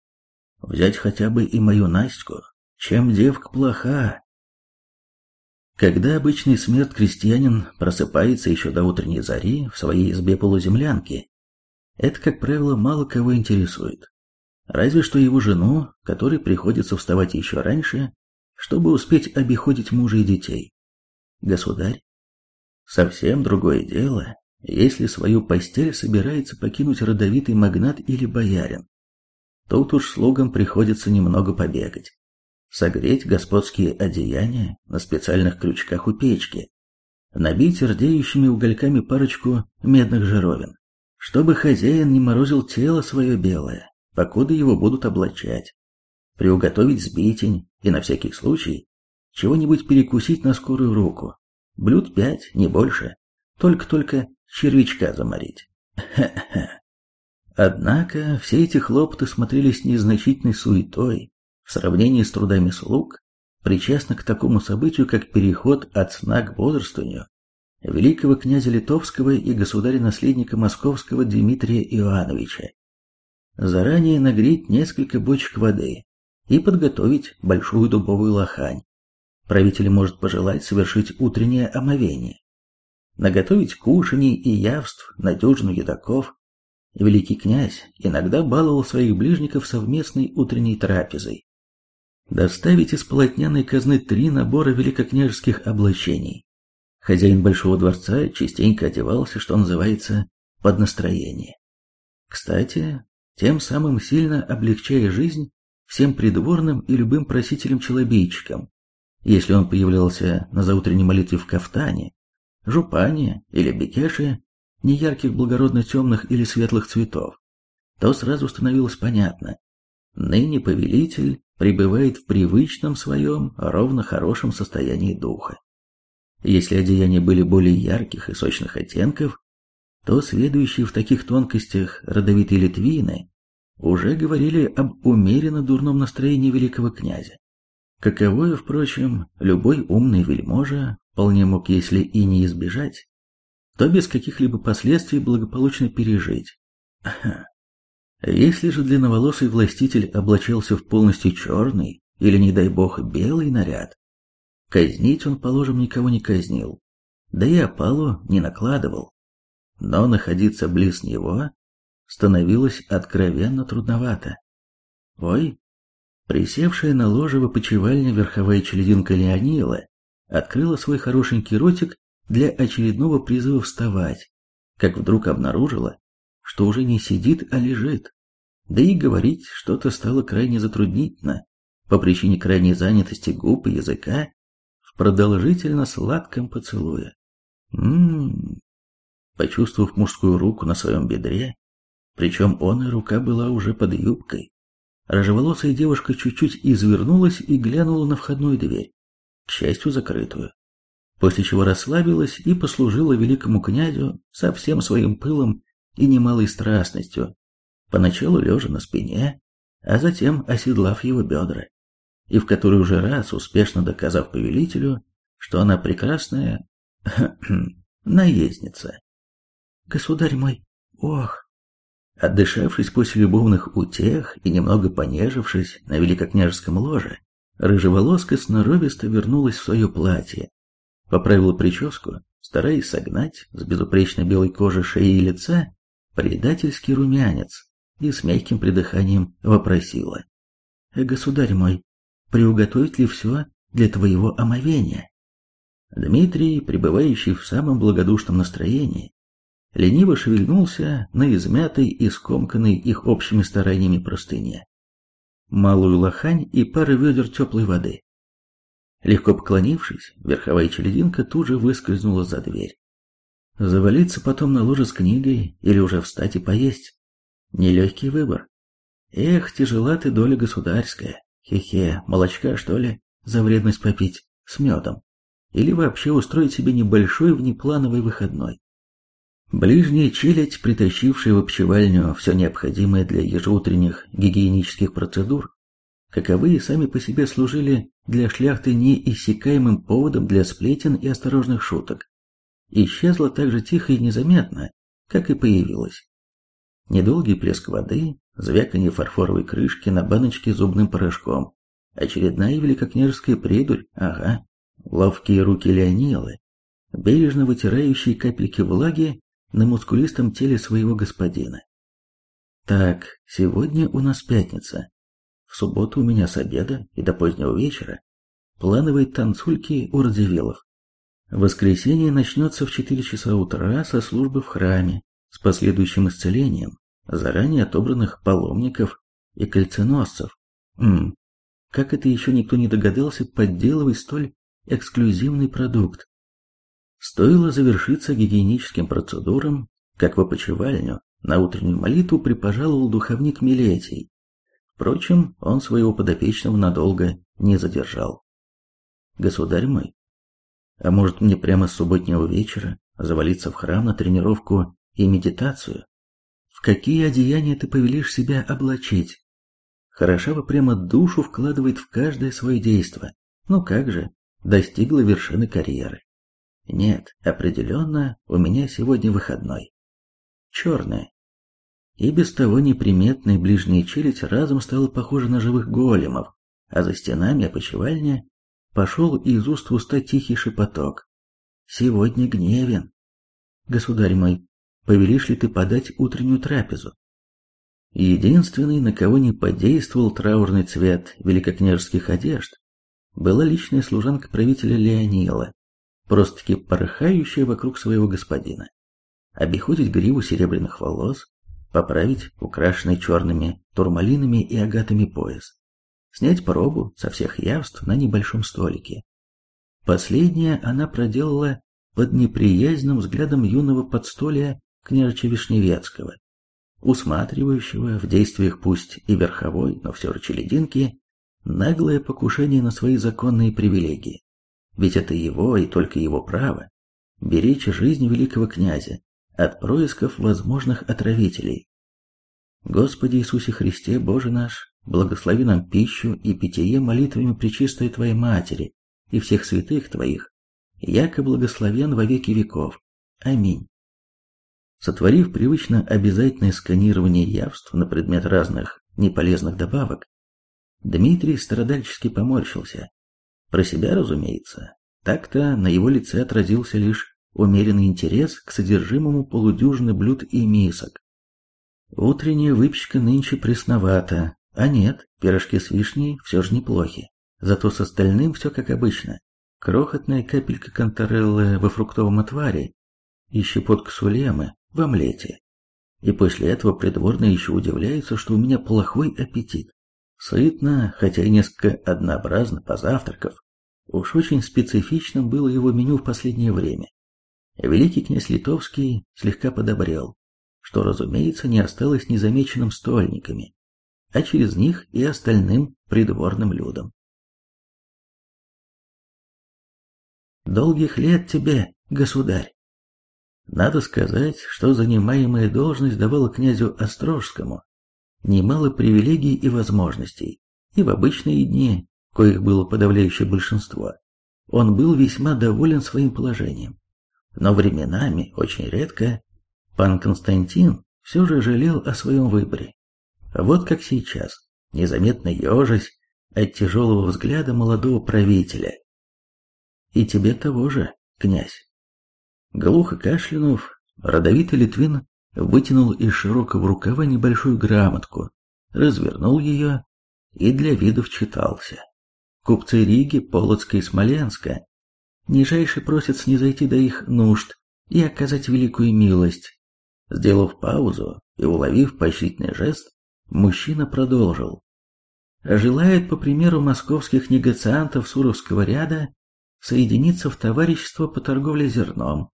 Взять хотя бы и мою Настю, чем девка плоха. Когда обычный смерть крестьянин просыпается еще до утренней зари в своей избе полуземлянки, это, как правило, мало кого интересует. Разве что его жену, которой приходится вставать еще раньше, чтобы успеть обиходить мужа и детей. Государь Совсем другое дело, если свою постель собирается покинуть родовитый магнат или боярин. Тут уж слугам приходится немного побегать. Согреть господские одеяния на специальных крючках у печки. Набить рдеющими угольками парочку медных жировин, чтобы хозяин не морозил тело свое белое, покуда его будут облачать. Приуготовить сбитень и на всякий случай чего-нибудь перекусить на скорую руку, Блюд пять, не больше. Только-только червячка заморить. Хе-хе. Однако все эти хлопоты смотрелись незначительной суетой в сравнении с трудами слуг, причастных к такому событию, как переход от сна к бодрствованию великого князя Литовского и государя-наследника Московского Дмитрия Иоанновича. Заранее нагреть несколько бочек воды и подготовить большую дубовую лохань. Правитель может пожелать совершить утреннее омовение, наготовить кушаний и явств на дюжину едоков. Великий князь иногда баловал своих ближников совместной утренней трапезой. Доставить из полотняной казны три набора великокняжеских облачений. Хозяин Большого дворца частенько одевался, что называется, под настроение. Кстати, тем самым сильно облегчая жизнь всем придворным и любым просителям-челобейчикам, если он появлялся на заутренней молитве в кафтане, жупане или бекеше, неярких благородно-темных или светлых цветов, то сразу становилось понятно. Ныне повелитель пребывает в привычном своем, ровно хорошем состоянии духа. Если одеяния были более ярких и сочных оттенков, то следующие в таких тонкостях родовитые литвины уже говорили об умеренно дурном настроении великого князя. Каковое, впрочем, любой умный вельможа вполне мог, если и не избежать, то без каких-либо последствий благополучно пережить. Ага. Если же длинноволосый властитель облачался в полностью черный или, не дай бог, белый наряд, казнить он, положим, никого не казнил, да и опалу не накладывал. Но находиться близ него становилось откровенно трудновато. Ой, присевшая на ложе в опочивальне верховая челединка Леонила открыла свой хорошенький ротик для очередного призыва вставать, как вдруг обнаружила, что уже не сидит, а лежит. Да и говорить что-то стало крайне затруднительно по причине крайней занятости губ и языка в продолжительно сладком поцелуе. Ммм. Почувствовав мужскую руку на своем бедре, причем он и рука была уже под юбкой. Рыжеволосая девушка чуть-чуть извернулась и глянула на входную дверь, к счастью, закрытую, после чего расслабилась и послужила великому князю со всем своим пылом и немалой страстностью, поначалу лежа на спине, а затем оседлав его бедра, и в который уже раз успешно доказав повелителю, что она прекрасная наездница. «Государь мой, ох!» Отдышавшись после любовных утех и немного понежившись на великокняжеском ложе, рыжеволоска сноровисто вернулась в свое платье, поправила прическу, стараясь согнать с безупречно белой кожи шеи и лица предательский румянец и с мягким придыханием вопросила. «Государь мой, приуготовить ли все для твоего омовения?» Дмитрий, пребывающий в самом благодушном настроении, лениво шевельнулся на измятой и скомканной их общими стараниями простыне. Малую лохань и пары ведер теплой воды. Легко поклонившись, верховая челединка тут же выскользнула за дверь. Завалиться потом на ложе с книгой или уже встать и поесть. Нелегкий выбор. Эх, тяжела ты доля государская. Хе-хе, молочка, что ли, за вредность попить, с медом. Или вообще устроить себе небольшой внеплановый выходной. Ближняя челядь, притащившая в общевальню все необходимое для ежеутренних гигиенических процедур, каковые сами по себе служили для шляхты неиссякаемым поводом для сплетен и осторожных шуток, исчезла так же тихо и незаметно, как и появилась. Недолгий плеск воды, звяканье фарфоровой крышки на баночке зубным порошком, очередная великокняжеская придурь, ага, ловкие руки Леонилы, бережно вытирающие капельки влаги на мускулистом теле своего господина. Так, сегодня у нас пятница. В субботу у меня с обеда и до позднего вечера плановые танцульки у Радзивиллов. Воскресенье начнется в 4 часа утра со службы в храме с последующим исцелением заранее отобранных паломников и кольценосцев. Ммм, как это еще никто не догадался подделывать столь эксклюзивный продукт? Стоило завершиться гигиеническим процедурам, как в опочивальню на утреннюю молитву припожаловал духовник Милетий. Впрочем, он своего подопечного надолго не задержал. «Государь мой, а может мне прямо с субботнего вечера завалиться в храм на тренировку и медитацию? В какие одеяния ты повелишь себя облачить? Хорошава прямо душу вкладывает в каждое свое действо. Ну как же, достигла вершины карьеры. Нет, определенно, у меня сегодня выходной. Черная. И без того неприметная ближняя челюсть разом стала похожа на живых големов, а за стенами опочивальня пошел из уст в уста тихий шепоток. «Сегодня гневен. Государь мой, повелишь ли ты подать утреннюю трапезу?» Единственный, на кого не подействовал траурный цвет великокняжеских одежд, была личная служанка правителя Леонила, просто-таки порхающая вокруг своего господина. Обиходить гриву серебряных волос, поправить украшенный черными турмалинами и агатами пояс, снять пробу со всех явств на небольшом столике. Последнее она проделала под неприязненным взглядом юного подстолия княжича Вишневецкого, усматривающего в действиях пусть и верховой, но все же челединки, наглое покушение на свои законные привилегии. Ведь это его и только его право беречь жизнь великого князя от происков возможных отравителей. Господи Иисусе Христе, Боже наш, благослови нам пищу и питье молитвами Пречистой Твоей Матери и всех святых Твоих, яко благословен во веки веков. Аминь. Сотворив привычно обязательное сканирование явств на предмет разных неполезных добавок, Дмитрий страдальчески поморщился. Про себя, разумеется. Так-то на его лице отразился лишь умеренный интерес к содержимому полудюжины блюд и мисок. Утренняя выпечка нынче пресновата, а нет, пирожки с вишней все же неплохи. Зато с остальным все как обычно. Крохотная капелька контореллы во фруктовом отваре и щепотка сулемы в омлете. И после этого придворные еще удивляются, что у меня плохой аппетит. Сытно, хотя и несколько однообразно позавтракав, уж очень специфичным было его меню в последнее время. Великий князь Литовский слегка подобрел, что, разумеется, не осталось незамеченным стольниками, а через них и остальным придворным людям. «Долгих лет тебе, государь!» Надо сказать, что занимаемая должность давала князю Острожскому немало привилегий и возможностей, и в обычные дни, коих было подавляющее большинство, он был весьма доволен своим положением. Но временами, очень редко, пан Константин все же жалел о своем выборе. Вот как сейчас, незаметно ежась от тяжелого взгляда молодого правителя. И тебе того же, князь. Глухо кашлянув, родовитый Литвин вытянул из широкого рукава небольшую грамотку, развернул ее и для видов читался. Купцы Риги, Полоцка и Смоленска нижайше просят снизойти до их нужд и оказать великую милость. Сделав паузу и уловив поощрительный жест, мужчина продолжил. Желает, по примеру московских негациантов Суровского ряда, соединиться в товарищество по торговле зерном,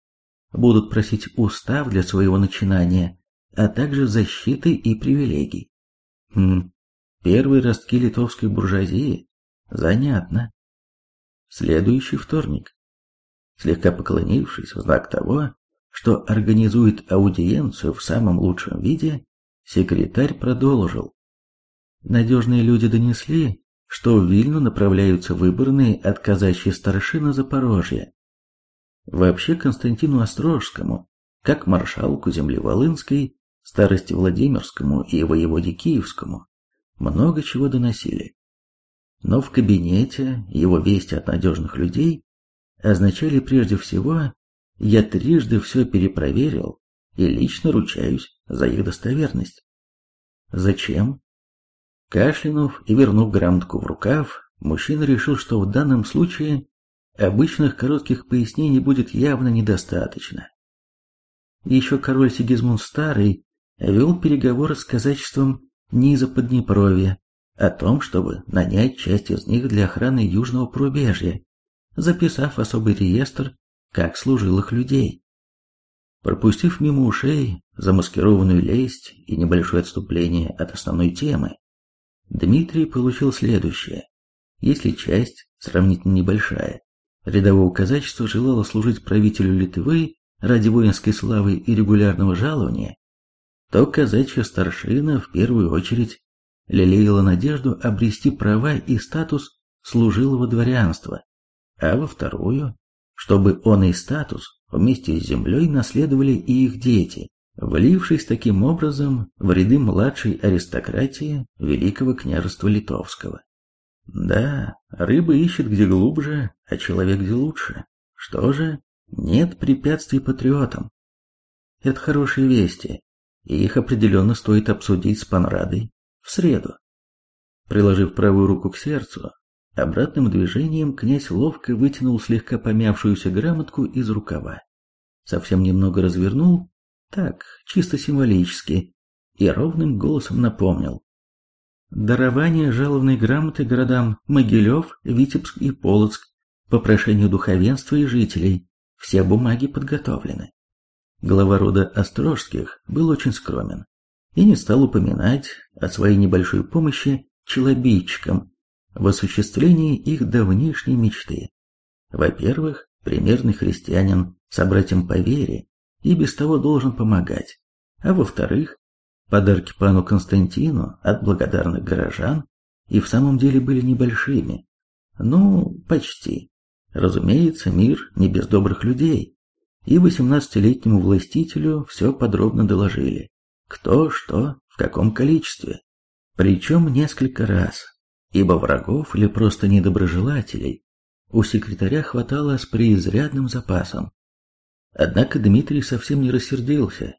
будут просить устав для своего начинания, а также защиты и привилегий. Хм, первые ростки литовской буржуазии? Занятно. Следующий вторник. Слегка поклонившись в знак того, что организует аудиенцию в самом лучшем виде, секретарь продолжил. Надежные люди донесли, что в Вильну направляются выборные от казачьей старшины Запорожья. Вообще Константину Острожскому, как маршалку земли Волынской, старости Владимирскому и воеводе Киевскому, много чего доносили. Но в кабинете его вести от надежных людей означали прежде всего «я трижды все перепроверил и лично ручаюсь за их достоверность». Зачем? Кашлянув и вернув грамотку в рукав, мужчина решил, что в данном случае Обычных коротких пояснений будет явно недостаточно. Еще король Сигизмунд Старый вел переговоры с казачеством низа Поднепровья о том, чтобы нанять часть из них для охраны южного порубежья, записав особый реестр как служилых людей. Пропустив мимо ушей замаскированную лесть и небольшое отступление от основной темы, Дмитрий получил следующее. Если часть сравнительно небольшая, рядового казачества желало служить правителю Литвы ради воинской славы и регулярного жалования, то казачья старшина в первую очередь лелеяла надежду обрести права и статус служилого дворянства, а во вторую, чтобы он и статус вместе с землей наследовали и их дети, влившись таким образом в ряды младшей аристократии Великого княжества Литовского. Да, рыба ищет где глубже, а человек где лучше. Что же, нет препятствий патриотам. Это хорошие вести, и их определенно стоит обсудить с Панрадой в среду. Приложив правую руку к сердцу, обратным движением князь ловко вытянул слегка помявшуюся грамотку из рукава. Совсем немного развернул, так, чисто символически, и ровным голосом напомнил. Дарование жалованной грамоты городам Могилев, Витебск и Полоцк по прошению духовенства и жителей. Все бумаги подготовлены. Глава рода Острожских был очень скромен и не стал упоминать о своей небольшой помощи челобитчикам в осуществлении их давнишней мечты. Во-первых, примерный христианин собратьям по вере и без того должен помогать, а во-вторых, подарки пану Константину от благодарных горожан и в самом деле были небольшими. Ну, почти. Разумеется, мир не без добрых людей, и восемнадцатилетнему властителю все подробно доложили. Кто, что, в каком количестве. Причем несколько раз, ибо врагов или просто недоброжелателей у секретаря хватало с преизрядным запасом. Однако Дмитрий совсем не рассердился.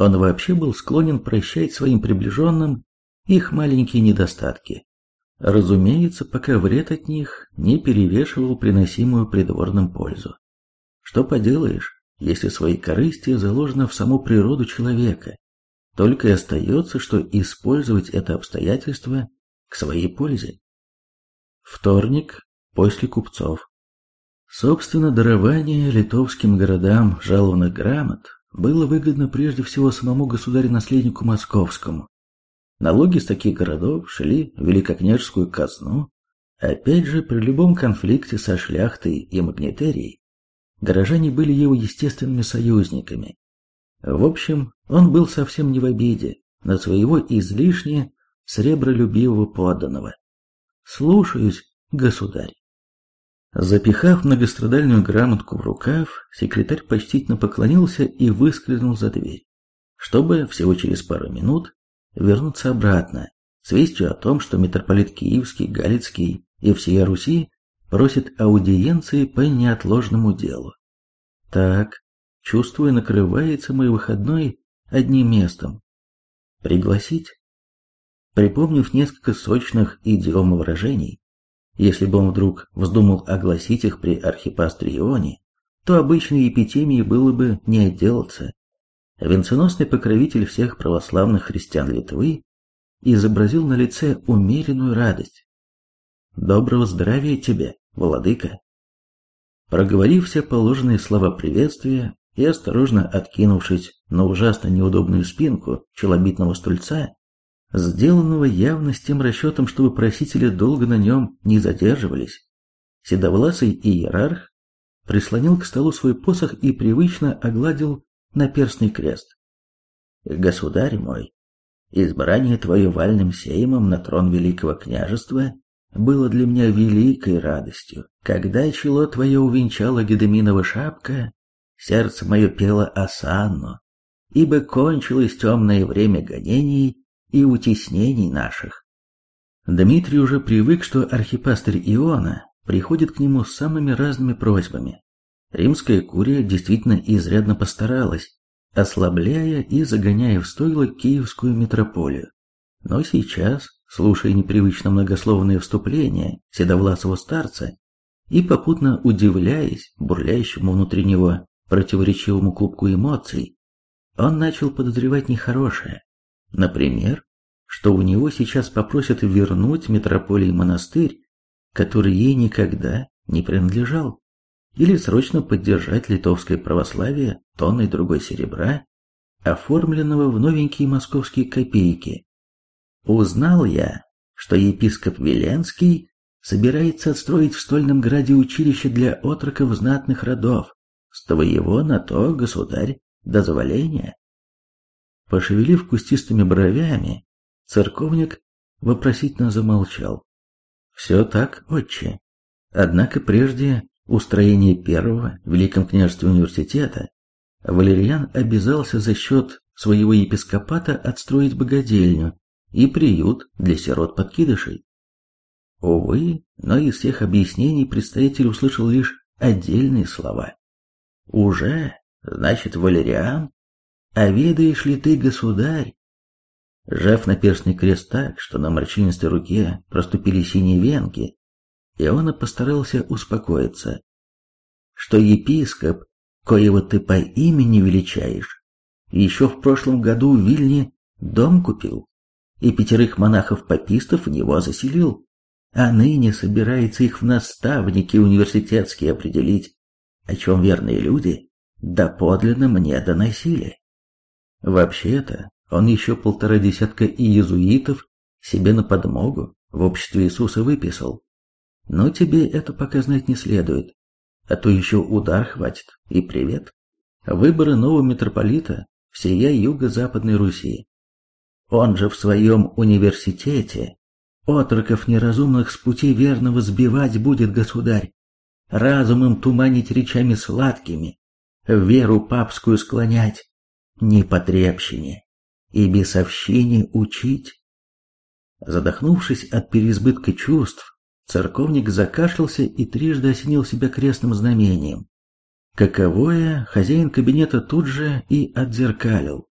Он вообще был склонен прощать своим приближенным их маленькие недостатки. Разумеется, пока вред от них не перевешивал приносимую придворным пользу. Что поделаешь, если свои корысти заложено в саму природу человека, только и остается, что использовать это обстоятельство к своей пользе. Вторник после купцов. Собственно, дарование литовским городам жалованных грамот было выгодно прежде всего самому государю-наследнику московскому. Налоги с таких городов шли в великокняжескую казну. Опять же, при любом конфликте со шляхтой и магнитерией, горожане были его естественными союзниками, в общем, он был совсем не в обиде на своего излишне сребролюбивого подданного. «Слушаюсь, государь». Запихав многострадальную грамотку в рукав, секретарь почтительно поклонился и выскользнул за дверь, чтобы всего через пару минут вернуться обратно с вестью о том, что митрополит Киевский, Галицкий и всея Руси просит аудиенции по неотложному делу. Так, Чувствую, накрывается мой выходной одним местом. Пригласить? Припомнив несколько сочных идиомовыражений, если бы он вдруг вздумал огласить их при архипастре Ионе, то обычной эпитемии было бы не отделаться. Венценосный покровитель всех православных христиан Литвы изобразил на лице умеренную радость. «Доброго здравия тебе, владыка!» Проговорив все положенные слова приветствия, и, осторожно откинувшись на ужасно неудобную спинку челобитного стульца, сделанного явно с тем расчетом, чтобы просители долго на нем не задерживались, седовласый иерарх прислонил к столу свой посох и привычно огладил наперстный крест. «Государь мой, избрание твое вальным сеймом на трон великого княжества было для меня великой радостью, когда чело твое увенчала Гедеминова шапка сердце мое пело осанну, ибо кончилось темное время гонений и утеснений наших. Дмитрий уже привык, что архипастырь Иона приходит к нему с самыми разными просьбами. Римская курия действительно изрядно постаралась, ослабляя и загоняя в стойло киевскую митрополию. Но сейчас, слушая непривычно многословное вступление седовласого старца и попутно удивляясь бурлящему внутри него противоречивому клубку эмоций, он начал подозревать нехорошее. Например, что у него сейчас попросят вернуть метрополии монастырь, который ей никогда не принадлежал, или срочно поддержать литовское православие тонной другой серебра, оформленного в новенькие московские копейки. Узнал я, что епископ Веленский собирается отстроить в Стольном Граде училище для отроков знатных родов, с твоего на то, государь, дозволения. Пошевелив кустистыми бровями, церковник вопросительно замолчал. Все так, отче. Однако прежде устроения первого в Великом княжестве университета Валериан обязался за счет своего епископата отстроить богадельню и приют для сирот-подкидышей. Увы, но из всех объяснений представитель услышал лишь отдельные слова. «Уже? Значит, Валериан? А ведаешь ли ты, государь?» Жав на перстный крест так, что на морщинистой руке проступили синие венки, Иона постарался успокоиться, что епископ, коего ты по имени величаешь, еще в прошлом году в Вильне дом купил и пятерых монахов-попистов в него заселил, а ныне собирается их в наставники университетские определить, о чем верные люди доподлинно мне доносили. Вообще-то, он еще полтора десятка иезуитов себе на подмогу в обществе Иисуса выписал. Но тебе это пока знать не следует, а то еще удар хватит, и привет. Выборы нового митрополита всея юго-западной Руси. Он же в своем университете отроков неразумных с пути верного сбивать будет государь, разумом туманить речами сладкими, веру папскую склонять, непотребщине и бесовщине учить. Задохнувшись от переизбытка чувств, церковник закашлялся и трижды осенил себя крестным знамением. Каковое хозяин кабинета тут же и отзеркалил.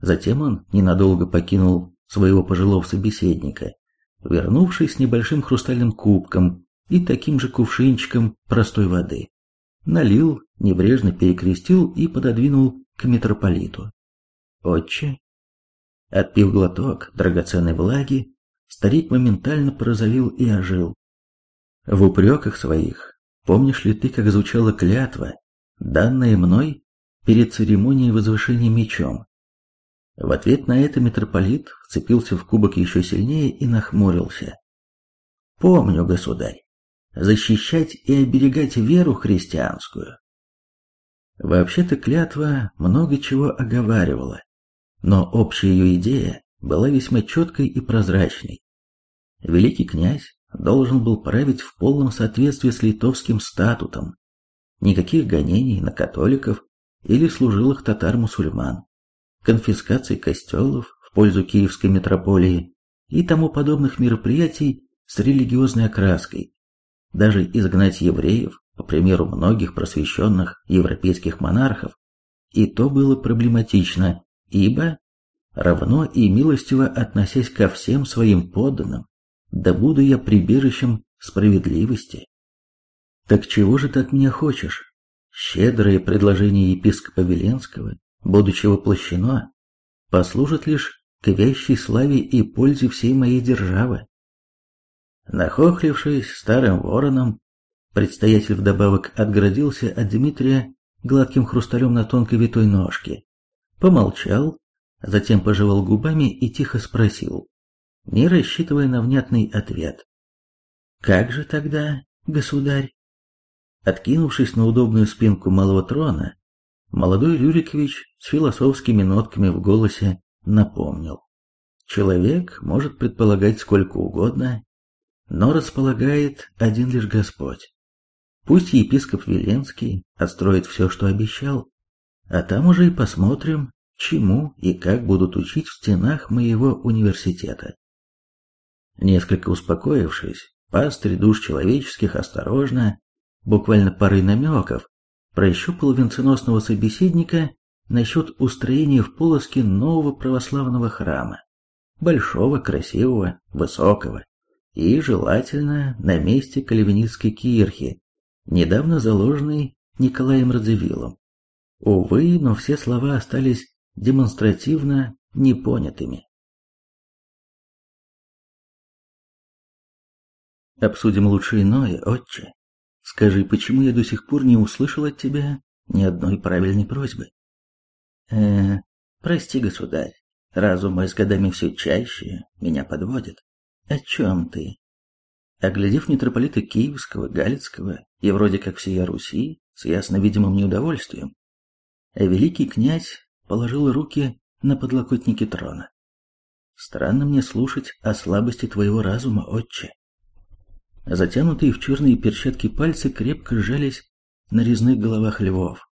Затем он ненадолго покинул своего пожилого собеседника, вернувшись с небольшим хрустальным кубком и таким же кувшинчиком простой воды. Налил, небрежно перекрестил и пододвинул к митрополиту. «Отче?» Отпив глоток драгоценной влаги, старик моментально порозовел и ожил. В упреках своих, помнишь ли ты, как звучала клятва, данная мной перед церемонией возвышения мечом? В ответ на это митрополит вцепился в кубок еще сильнее и нахмурился. «Помню, государь, защищать и оберегать веру христианскую». Вообще-то клятва много чего оговаривала, но общая ее идея была весьма четкой и прозрачной. Великий князь должен был править в полном соответствии с литовским статутом. Никаких гонений на католиков или служилых татар-мусульман конфискации костелов в пользу Киевской митрополии и тому подобных мероприятий с религиозной окраской, даже изгнать евреев, по примеру многих просвещенных европейских монархов, и то было проблематично, ибо, равно и милостиво относясь ко всем своим подданным, да буду я прибежищем справедливости. Так чего же ты от меня хочешь? Щедрое предложение епископа Веленского будучи воплощено, послужит лишь к вящей славе и пользе всей моей державы. Нахохлившись старым вороном, предстоятель вдобавок отгородился от Дмитрия гладким хрусталем на тонкой витой ножке, помолчал, затем пожевал губами и тихо спросил, не рассчитывая на внятный ответ. «Как же тогда, государь?» Откинувшись на удобную спинку малого трона, Молодой Рюрикович с философскими нотками в голосе напомнил. Человек может предполагать сколько угодно, но располагает один лишь Господь. Пусть епископ Веленский отстроит все, что обещал, а там уже и посмотрим, чему и как будут учить в стенах моего университета. Несколько успокоившись, пастырь душ человеческих осторожно, буквально парой намеков, прощупал венценосного собеседника насчет устроения в Полоске нового православного храма. Большого, красивого, высокого. И, желательно, на месте Кальвинистской кирхи, недавно заложенной Николаем Радзивиллом. Увы, но все слова остались демонстративно непонятыми. Обсудим лучше иное, отче. Скажи, почему я до сих пор не услышал от тебя ни одной правильной просьбы? Э, прости, государь, разум мой с годами все чаще меня подводит. О чем ты? Оглядев митрополита Киевского, Галицкого и вроде как всея Руси с ясно видимым неудовольствием, великий князь положил руки на подлокотники трона. Странно мне слушать о слабости твоего разума, отче. Затянутые в черные перчатки пальцы крепко сжались на резных головах львов.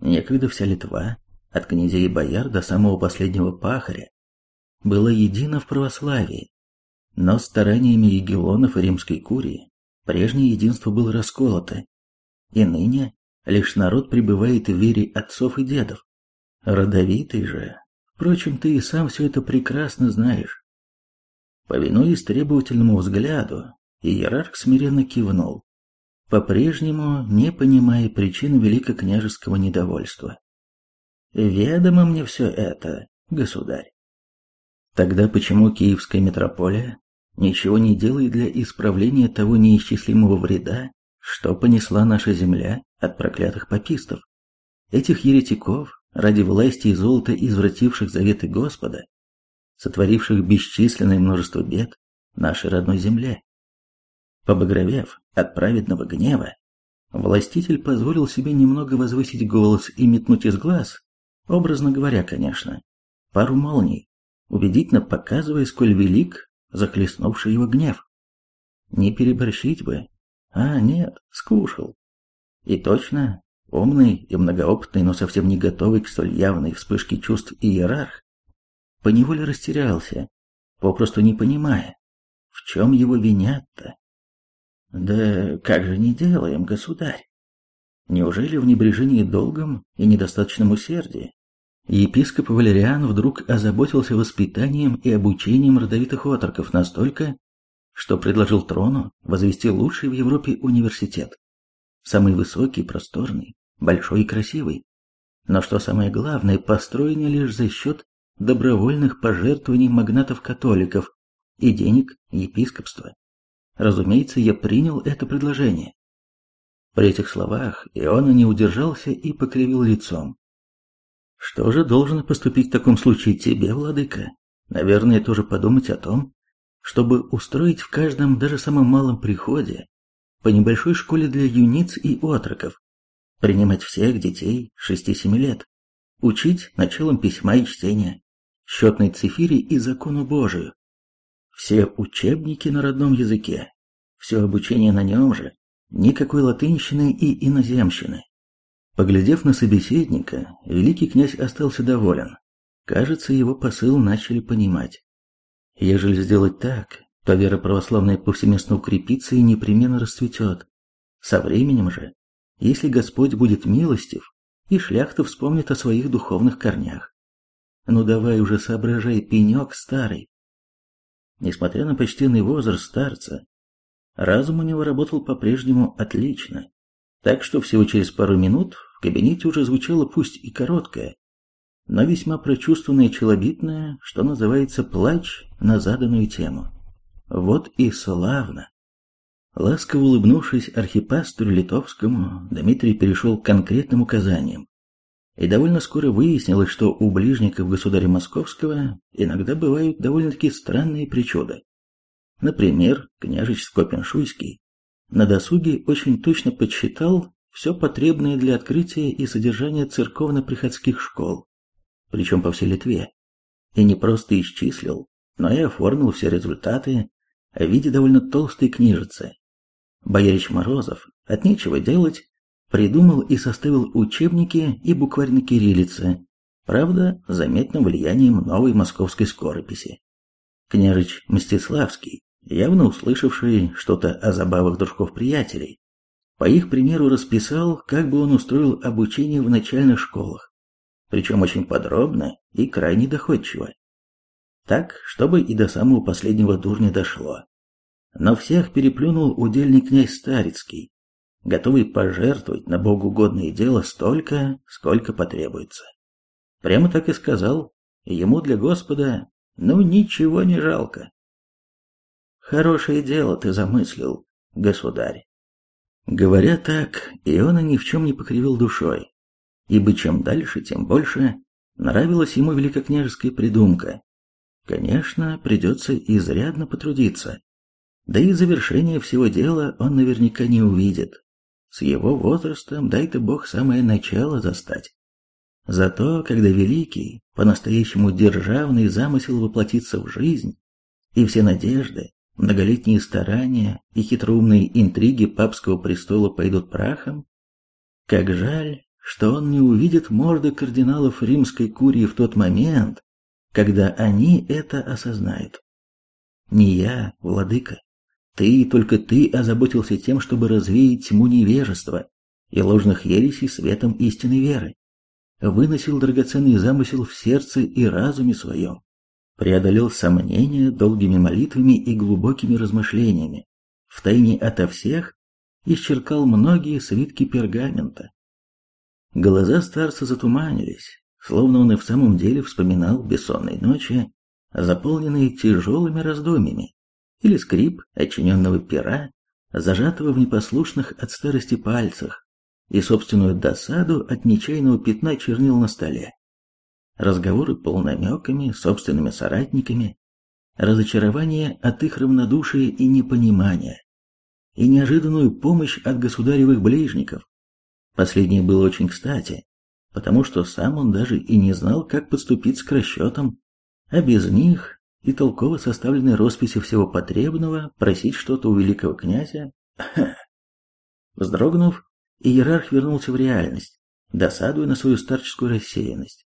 Некогда вся Литва, от князей и бояр до самого последнего пахаря, была едина в православии. Но стараниями егелонов и римской курии прежнее единство было расколото, и ныне лишь народ пребывает в вере отцов и дедов. Родовитый же, впрочем, ты и сам все это прекрасно знаешь. Повинуясь требовательному взгляду, иерарх смиренно кивнул, по-прежнему не понимая причин великокняжеского недовольства. «Ведомо мне все это, государь». Тогда почему Киевская митрополия ничего не делает для исправления того неисчислимого вреда, что понесла наша земля от проклятых попистов, этих еретиков, ради власти и золота извративших заветы Господа, сотворивших бесчисленное множество бед нашей родной земле. Побагровев от праведного гнева, властитель позволил себе немного возвысить голос и метнуть из глаз, образно говоря, конечно, пару молний, убедительно показывая, сколь велик захлестнувший его гнев. Не переборщить бы. А, нет, скушал. И точно, умный и многоопытный, но совсем не готовый к столь явной вспышке чувств иерарх, поневоле растерялся, попросту не понимая, в чем его винят-то. Да как же не делаем, государь? Неужели в небрежении долгом и недостаточном усердии епископ Валериан вдруг озаботился воспитанием и обучением родовитых отроков настолько, что предложил трону возвести лучший в Европе университет, самый высокий, просторный, большой и красивый, но что самое главное, построенный лишь за счет добровольных пожертвований магнатов-католиков и денег епископства. Разумеется, я принял это предложение. При этих словах Иоанна не удержался и покривил лицом. Что же должен поступить в таком случае тебе, владыка? Наверное, тоже подумать о том, чтобы устроить в каждом, даже самом малом приходе, по небольшой школе для юниц и отроков, принимать всех детей 6-7 лет, учить началом письма и чтения, счетной цифире и закону Божию, все учебники на родном языке, все обучение на нем же, никакой латынщины и иноземщины. Поглядев на собеседника, великий князь остался доволен. Кажется, его посыл начали понимать. Ежели сделать так, то вера православная повсеместно укрепится и непременно расцветет. Со временем же, если Господь будет милостив, и шляхта вспомнит о своих духовных корнях. Ну давай уже соображай, пенек старый, Несмотря на почтенный возраст старца, разум у него работал по-прежнему отлично, так что всего через пару минут в кабинете уже звучало пусть и короткое, но весьма прочувственное челобитное, что называется плач на заданную тему. Вот и славно. Ласково улыбнувшись архипастору Литовскому, Дмитрий перешел к конкретным указаниям, и довольно скоро выяснилось, что у ближников государя Московского иногда бывают довольно-таки странные причуды. Например, княжич Скопин-Шуйский на досуге очень точно подсчитал все потребное для открытия и содержания церковно-приходских школ, причем по всей Литве, и не просто исчислил, но и оформил все результаты в виде довольно толстой книжицы. Боярич Морозов от нечего делать придумал и составил учебники и букварь на кириллице, правда, заметным влиянием новой московской скорописи. Княжич Мстиславский, явно услышавший что-то о забавах дружков-приятелей, по их примеру расписал, как бы он устроил обучение в начальных школах, причем очень подробно и крайне доходчиво. Так, чтобы и до самого последнего дурня дошло. Но всех переплюнул удельный князь Старицкий, готовый пожертвовать на богоугодное дело столько, сколько потребуется. Прямо так и сказал, ему для Господа, ну ничего не жалко. Хорошее дело ты замыслил, государь. Говоря так, Иона ни в чем не покривил душой, ибо чем дальше, тем больше нравилась ему великокняжеская придумка. Конечно, придется изрядно потрудиться, да и завершение всего дела он наверняка не увидит. С его возрастом дай-то бог самое начало застать. Зато, когда великий, по-настоящему державный замысел воплотится в жизнь, и все надежды, многолетние старания и хитроумные интриги папского престола пойдут прахом, как жаль, что он не увидит морды кардиналов римской курии в тот момент, когда они это осознают. не я, владыка. Ты, только ты озаботился тем, чтобы развеять тьму невежества и ложных ересей светом истинной веры. Выносил драгоценный замысел в сердце и разуме своем. Преодолел сомнения долгими молитвами и глубокими размышлениями. Втайне ото всех исчеркал многие свитки пергамента. Глаза старца затуманились, словно он и в самом деле вспоминал бессонные ночи, заполненные тяжелыми раздумьями, или скрип отчиненного пера, зажатого в непослушных от старости пальцах, и собственную досаду от нечаянного пятна чернил на столе. Разговоры полнамеками, собственными соратниками, разочарование от их равнодушия и непонимания, и неожиданную помощь от государевых ближников. Последнее было очень кстати, потому что сам он даже и не знал, как подступить к расчетам, а без них и толково составленной росписи всего потребного просить что-то у великого князя. Вздрогнув, иерарх вернулся в реальность, досадуя на свою старческую рассеянность.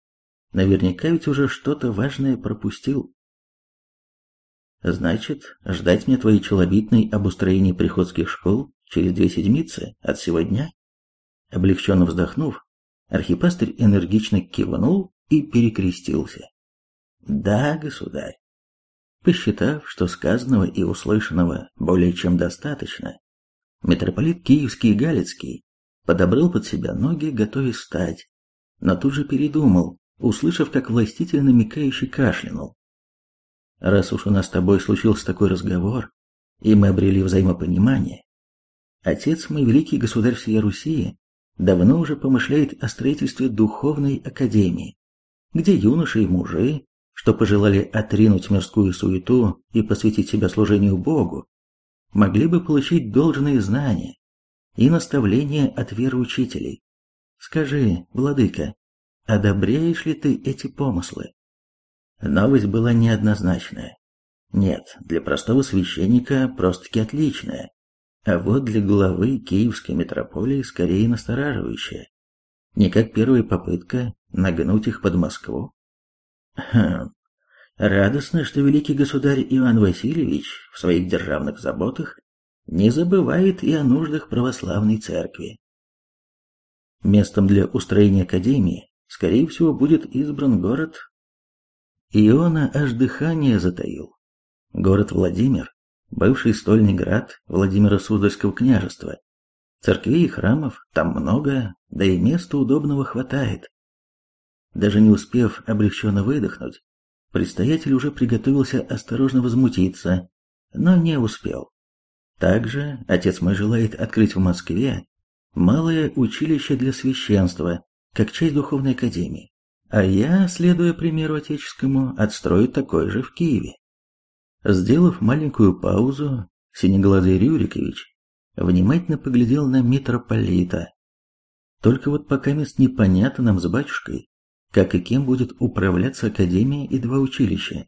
Наверняка ведь уже что-то важное пропустил. Значит, ждать мне твоей челобитной об устроении приходских школ через две седмицы от сегодня? Облегченно вздохнув, архипастырь энергично кивнул и перекрестился. Да, государь. Посчитав, что сказанного и услышанного более чем достаточно, митрополит Киевский и Галицкий подобрал под себя ноги, готовясь встать, но тут же передумал, услышав, как властитель намекающий кашлянул. «Раз уж у нас с тобой случился такой разговор, и мы обрели взаимопонимание, отец мой, великий государь всей Руси, давно уже помышляет о строительстве духовной академии, где юноши и мужи что пожелали отринуть мирскую суету и посвятить себя служению Богу, могли бы получить должные знания и наставления от вероучителей. Скажи, владыка, одобряешь ли ты эти помыслы? Новость была неоднозначная. Нет, для простого священника просто-таки отличная, а вот для главы Киевской митрополии скорее настораживающая. Не как первая попытка нагнуть их под Москву, Хм. Радостно, что великий государь Иван Васильевич в своих державных заботах не забывает и о нуждах православной церкви. Местом для устроения академии, скорее всего, будет избран город Иона аж дыхание затаил. Город Владимир, бывший стольный град Владимира Суздальского княжества. Церквей и храмов там много, да и места удобного хватает. Даже не успев облегченно выдохнуть, предстоятель уже приготовился осторожно возмутиться, но не успел. Также отец мой желает открыть в Москве малое училище для священства, как часть духовной академии, а я, следуя примеру отеческому, отстрою такой же в Киеве. Сделав маленькую паузу, синеглазый Рюрикович внимательно поглядел на митрополита. Только вот пока мест непонятно нам с батюшкой, как и кем будет управляться академия и два училища,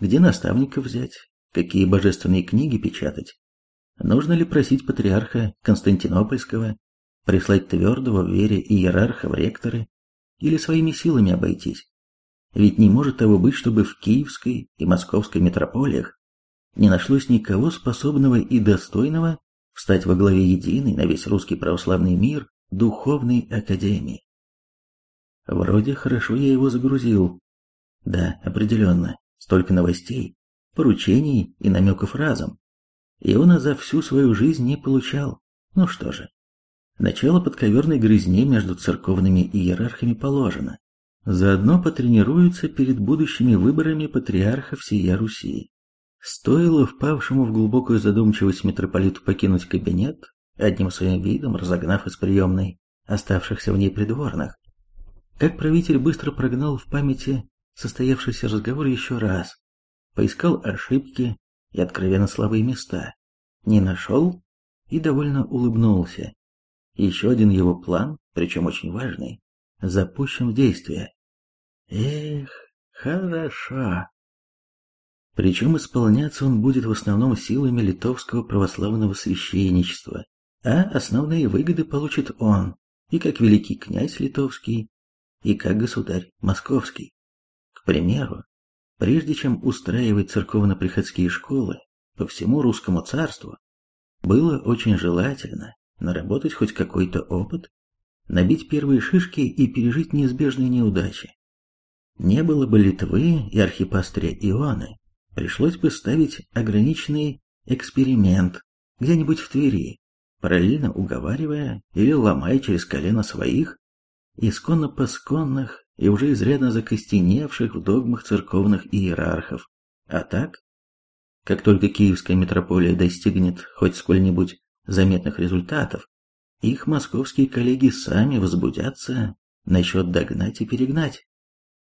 где наставников взять, какие божественные книги печатать, нужно ли просить патриарха Константинопольского прислать твердого в вере иерарха в ректоры или своими силами обойтись. Ведь не может того быть, чтобы в Киевской и Московской метрополиях не нашлось никого способного и достойного встать во главе единой на весь русский православный мир духовной академии. Вроде хорошо я его загрузил. Да, определенно, столько новостей, поручений и намеков разом. И он за всю свою жизнь не получал. Ну что же, начало подковерной грызни между церковными иерархами положено. Заодно потренируются перед будущими выборами патриарха всея Руси. Стоило впавшему в глубокую задумчивость митрополиту покинуть кабинет, одним своим видом разогнав из приемной оставшихся в ней придворных, как правитель быстро прогнал в памяти состоявшийся разговор еще раз, поискал ошибки и откровенно слабые места, не нашел и довольно улыбнулся. Еще один его план, причем очень важный, запущен в действие. Эх, хорошо. Причем исполняться он будет в основном силами литовского православного священничества, а основные выгоды получит он, и как великий князь литовский, и как государь московский. К примеру, прежде чем устраивать церковно-приходские школы по всему русскому царству, было очень желательно наработать хоть какой-то опыт, набить первые шишки и пережить неизбежные неудачи. Не было бы Литвы и архипастыря Ионы, пришлось бы ставить ограниченный эксперимент где-нибудь в Твери, параллельно уговаривая или ломая через колено своих, исконно-посконных и уже изрядно закостеневших в догмах церковных иерархов. А так, как только киевская митрополия достигнет хоть сколь-нибудь заметных результатов, их московские коллеги сами возбудятся насчет догнать и перегнать,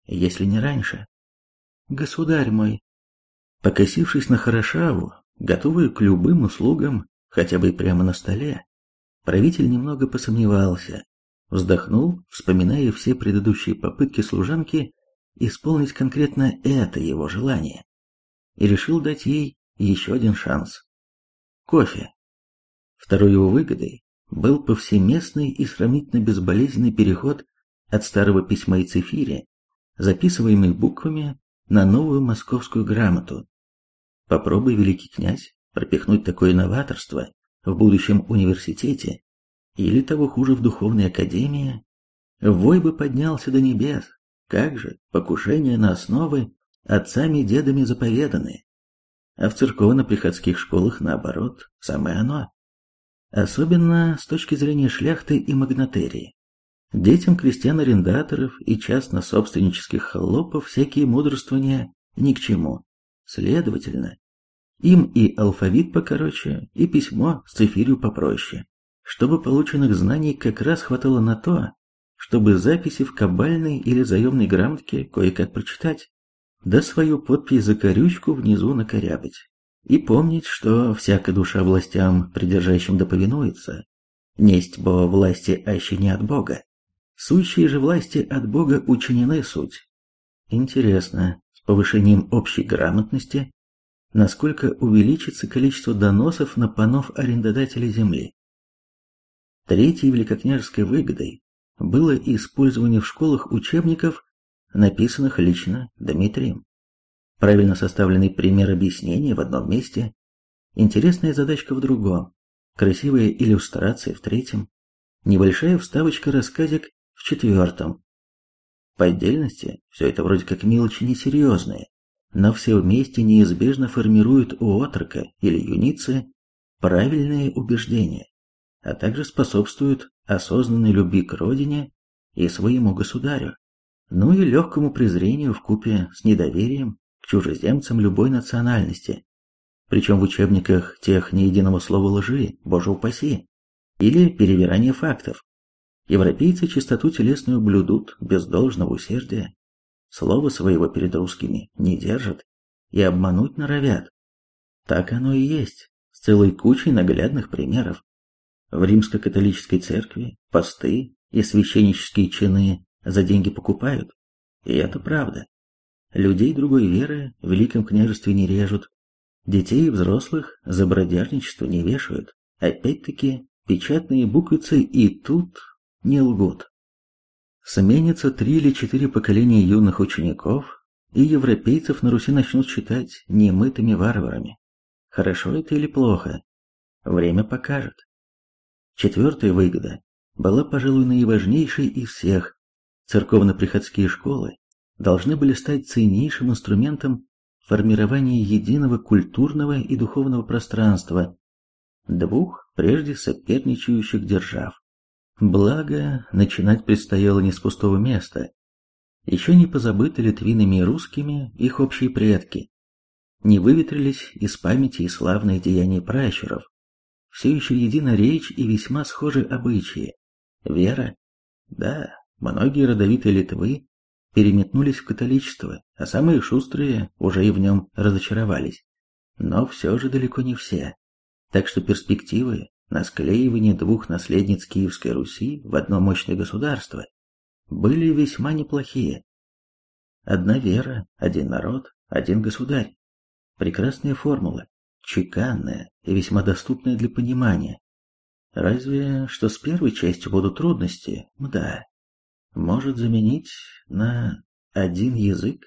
если не раньше. Государь мой, покосившись на Хорошаву, готовую к любым услугам, хотя бы прямо на столе, правитель немного посомневался, вздохнул, вспоминая все предыдущие попытки служанки исполнить конкретно это его желание, и решил дать ей еще один шанс. Кофе. Второй его выгодой был повсеместный и сравнительно безболезненный переход от старого письма и цифири, записываемый буквами, на новую московскую грамоту. Попробуй, великий князь, пропихнуть такое новаторство в будущем университете, или того хуже в духовной академии, вой бы поднялся до небес. Как же, покушение на основы отцами-дедами заповеданные. А в церковно-приходских школах, наоборот, самое оно. Особенно с точки зрения шляхты и магнатерии. Детям крестьян-арендаторов и частно-собственнических холопов всякие мудрствования ни к чему. Следовательно, им и алфавит покороче, и письмо с цифирью попроще чтобы полученных знаний как раз хватало на то, чтобы записи в кабальной или заемной грамотке кое-как прочитать, да свою подпись за корючку внизу накорябать. И помнить, что всякая душа властям, придержащим да повинуется, несть бо власти аще не от Бога. Сущие же власти от Бога учинены суть. Интересно, с повышением общей грамотности, насколько увеличится количество доносов на панов арендодателей земли. Третьей великокняжеской выгодой было использование в школах учебников, написанных лично Дмитрием. Правильно составленный пример объяснения в одном месте, интересная задачка в другом, красивая иллюстрация в третьем, небольшая вставочка-рассказик в четвертом. По отдельности все это вроде как мелочи несерьезные, но все вместе неизбежно формируют у отрока или юницы правильные убеждения а также способствуют осознанной любви к родине и своему государю, ну и легкому презрению в купе с недоверием чужеземцам любой национальности. Причем в учебниках тех ни единого слова лжи, боже упаси, или перевирания фактов. Европейцы чистоту телесную блюдут без должного усердия, слова своего перед русскими не держат и обмануть норовят. Так оно и есть, с целой кучей наглядных примеров. В римско-католической церкви посты и священнические чины за деньги покупают. И это правда. Людей другой веры в Великом княжестве не режут. Детей и взрослых за бродяжничество не вешают. Опять-таки, печатные буквицы и тут не лгут. Сменится три или четыре поколения юных учеников, и европейцев на Руси начнут считать немытыми варварами. Хорошо это или плохо? Время покажет. Четвертая выгода была, пожалуй, наиважнейшей из всех. Церковно-приходские школы должны были стать ценнейшим инструментом формирования единого культурного и духовного пространства двух прежде соперничающих держав. Благо, начинать предстояло не с пустого места. Еще не позабыты литвинами и русскими их общие предки. Не выветрились из памяти и славные деяния пращуров, все еще едина речь и весьма схожи обычаи. Вера? Да, многие родовитые Литвы переметнулись в католичество, а самые шустрые уже и в нем разочаровались. Но все же далеко не все. Так что перспективы на склеивание двух наследниц Киевской Руси в одно мощное государство были весьма неплохие. Одна вера, один народ, один государь. Прекрасная формула, чеканная и весьма доступная для понимания. Разве что с первой частью будут трудности, да. Может заменить на один язык?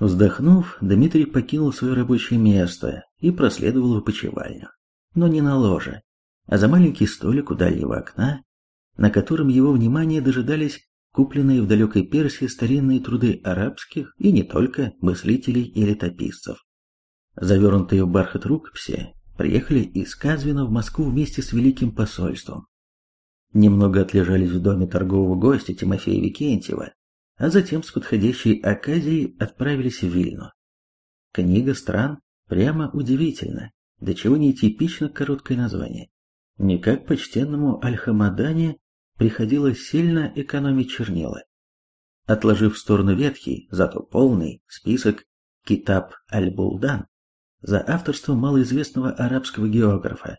Вздохнув, Дмитрий покинул свое рабочее место и проследовал в опочивальню. Но не на ложе, а за маленький столик у дальнего окна, на котором его внимание дожидались купленные в далекой Персии старинные труды арабских и не только мыслителей и летописцев. Завернутые в бархат рукописи приехали из Казвина в Москву вместе с Великим посольством. Немного отлежались в доме торгового гостя Тимофея Викентьева, а затем с подходящей оказией отправились в Вильну. Книга стран прямо удивительна, до чего нетипично короткое название. Не как почтенному Альхамадане приходилось сильно экономить чернила. Отложив в сторону ветхий, зато полный список Китаб Аль-Булдан за авторством малоизвестного арабского географа,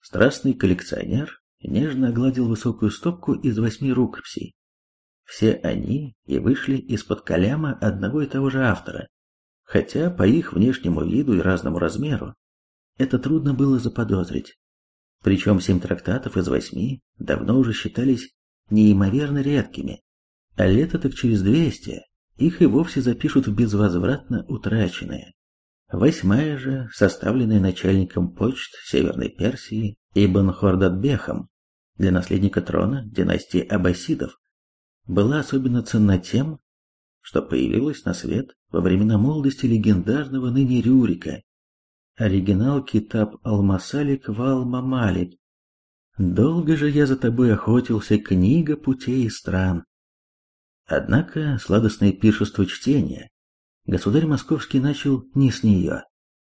страстный коллекционер нежно огладил высокую стопку из восьми рукописей, все они и вышли из-под каляма одного и того же автора, хотя по их внешнему виду и разному размеру это трудно было заподозрить. Причем семь трактатов из восьми давно уже считались неимоверно редкими, а лето так через двести их и вовсе запишут в безвозвратно утраченные. Восьмая же, составленная начальником почт Северной Персии Ибн Хордадбехом для наследника трона династии Аббасидов, была особенно ценна тем, что появилась на свет во времена молодости легендарного ныне Рюрика. Оригинал Китаб Алмасалик Вал Мамалик. Долго же я за тобой охотился, книга путей и стран. Однако сладостное пиршество чтения государь московский начал не с нее,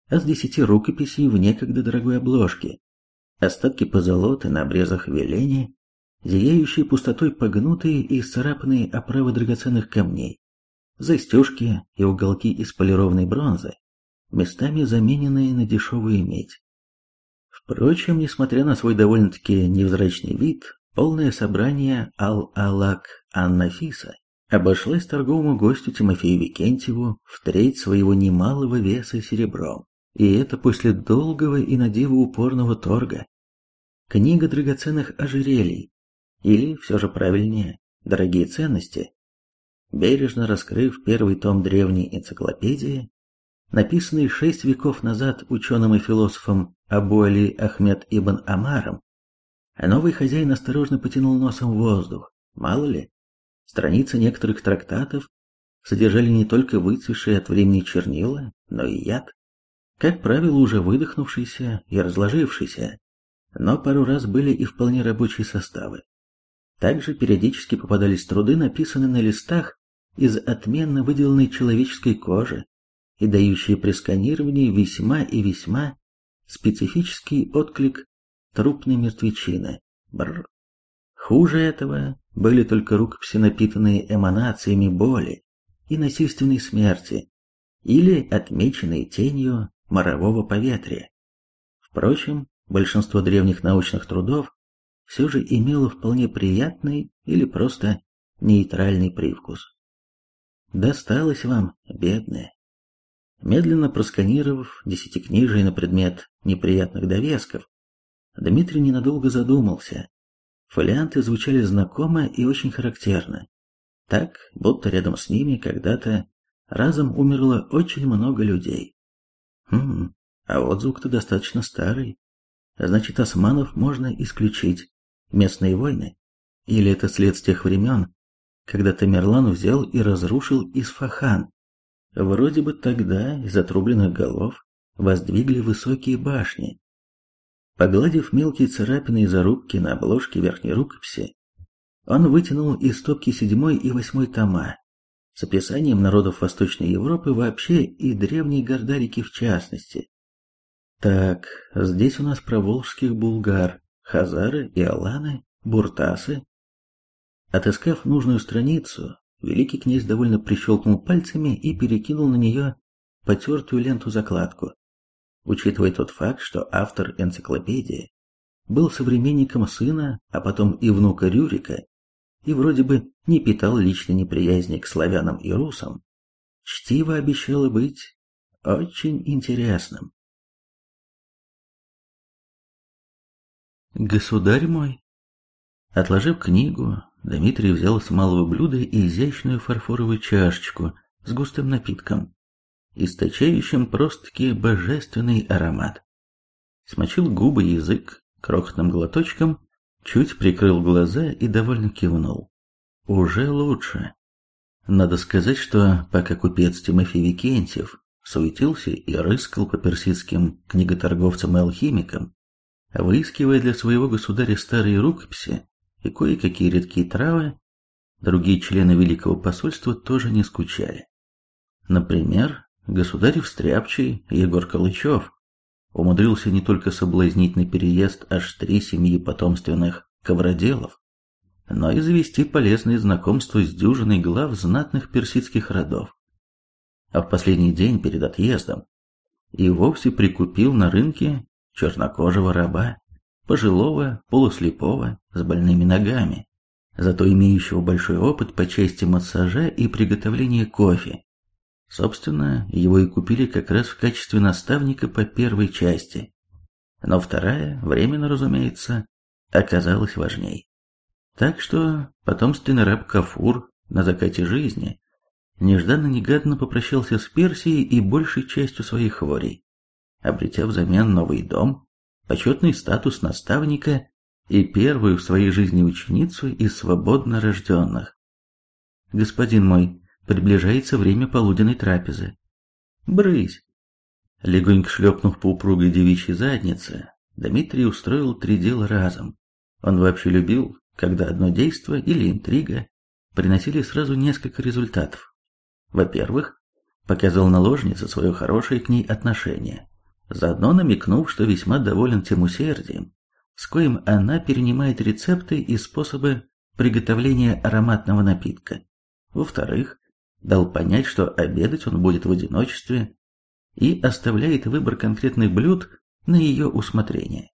а с десяти рукописей в некогда дорогой обложке, остатки позолоты на обрезах веления зияющие пустотой погнутые и исцарапанные оправы драгоценных камней, застежки и уголки из полированной бронзы, местами замененные на дешевую медь. Впрочем, несмотря на свой довольно-таки невзрачный вид, полное собрание Ал-Алак Аннафиса обошлось торговому гостю Тимофею Викентьеву в треть своего немалого веса серебром, и это после долгого и на диво упорного торга. Книга драгоценных ожерелий, или, все же правильнее, дорогие ценности, бережно раскрыв первый том древней энциклопедии, написанный шесть веков назад ученым и философом Абу Али Ахмед ибн Амаром, новый хозяин осторожно потянул носом воздух. Мало ли, страницы некоторых трактатов содержали не только выцвевшие от времени чернила, но и яд, как правило, уже выдохнувшийся и разложившийся, но пару раз были и вполне рабочие составы. Также периодически попадались труды, написанные на листах из отменно выделанной человеческой кожи и дающие при сканировании весьма и весьма специфический отклик трупной мертвечины. Бррр. Хуже этого были только рукописи, напитанные эманациями боли и насильственной смерти, или отмеченные тенью морового поветрия. Впрочем, большинство древних научных трудов все же имело вполне приятный или просто нейтральный привкус. Досталось вам, бедные. Медленно просканировав десятикнижие на предмет неприятных довесков, Дмитрий ненадолго задумался. Фолианты звучали знакомо и очень характерно. Так, будто рядом с ними когда-то разом умерло очень много людей. Хм, а вот звук-то достаточно старый. Значит, османов можно исключить. Местные войны? Или это след с тех времен, когда Тамерлан взял и разрушил Исфахан? Вроде бы тогда из отрубленных голов воздвигли высокие башни. Погладив мелкие царапины и зарубки на обложке верхней рукописи, он вытянул из стопки седьмой и восьмой тома с описанием народов Восточной Европы вообще и древней Гордарики в частности. Так, здесь у нас про волжских булгар, хазары и аланы, буртасы. Отыскав нужную страницу, великий князь довольно прищелкнул пальцами и перекинул на нее потертую ленту-закладку. Учитывая тот факт, что автор энциклопедии был современником сына, а потом и внука Рюрика, и вроде бы не питал личной неприязни к славянам и русам, чтиво обещало быть очень интересным. «Государь мой!» Отложив книгу, Дмитрий взял с малого блюда изящную фарфоровую чашечку с густым напитком, источающим просто-таки божественный аромат. Смочил губы язык крохотным глоточком, чуть прикрыл глаза и довольно кивнул. Уже лучше. Надо сказать, что пока купец Тимофей Викентьев суетился и рыскал по персидским книготорговцам и алхимикам, выискивая для своего государя старые рукописи и кое-какие редкие травы, другие члены Великого посольства тоже не скучали. Например, государев Стряпчий Егор Калычев умудрился не только соблазнить на переезд аж три семьи потомственных ковроделов, но и завести полезные знакомства с дюжиной глав знатных персидских родов. А в последний день перед отъездом и вовсе прикупил на рынке чернокожего раба, пожилого, полуслепого, с больными ногами, зато имеющего большой опыт по части массажа и приготовления кофе. Собственно, его и купили как раз в качестве наставника по первой части. Но вторая, временно, разумеется, оказалась важней. Так что потомственный раб Кафур на закате жизни нежданно-негаданно попрощался с Персией и большей частью своих хворей, обретя взамен новый дом, почетный статус наставника и первую в своей жизни ученицу из свободно рожденных. «Господин мой, приближается время полуденной трапезы. Брысь!» Легонько шлепнув по упругой девичьей заднице, Дмитрий устроил три дела разом. Он вообще любил, когда одно действие или интрига приносили сразу несколько результатов. Во-первых, показал наложнице свое хорошее к ней отношение, заодно намекнув, что весьма доволен тем усердием, с коим она перенимает рецепты и способы приготовления ароматного напитка. Во-вторых, дал понять, что обедать он будет в одиночестве и оставляет выбор конкретных блюд на ее усмотрение.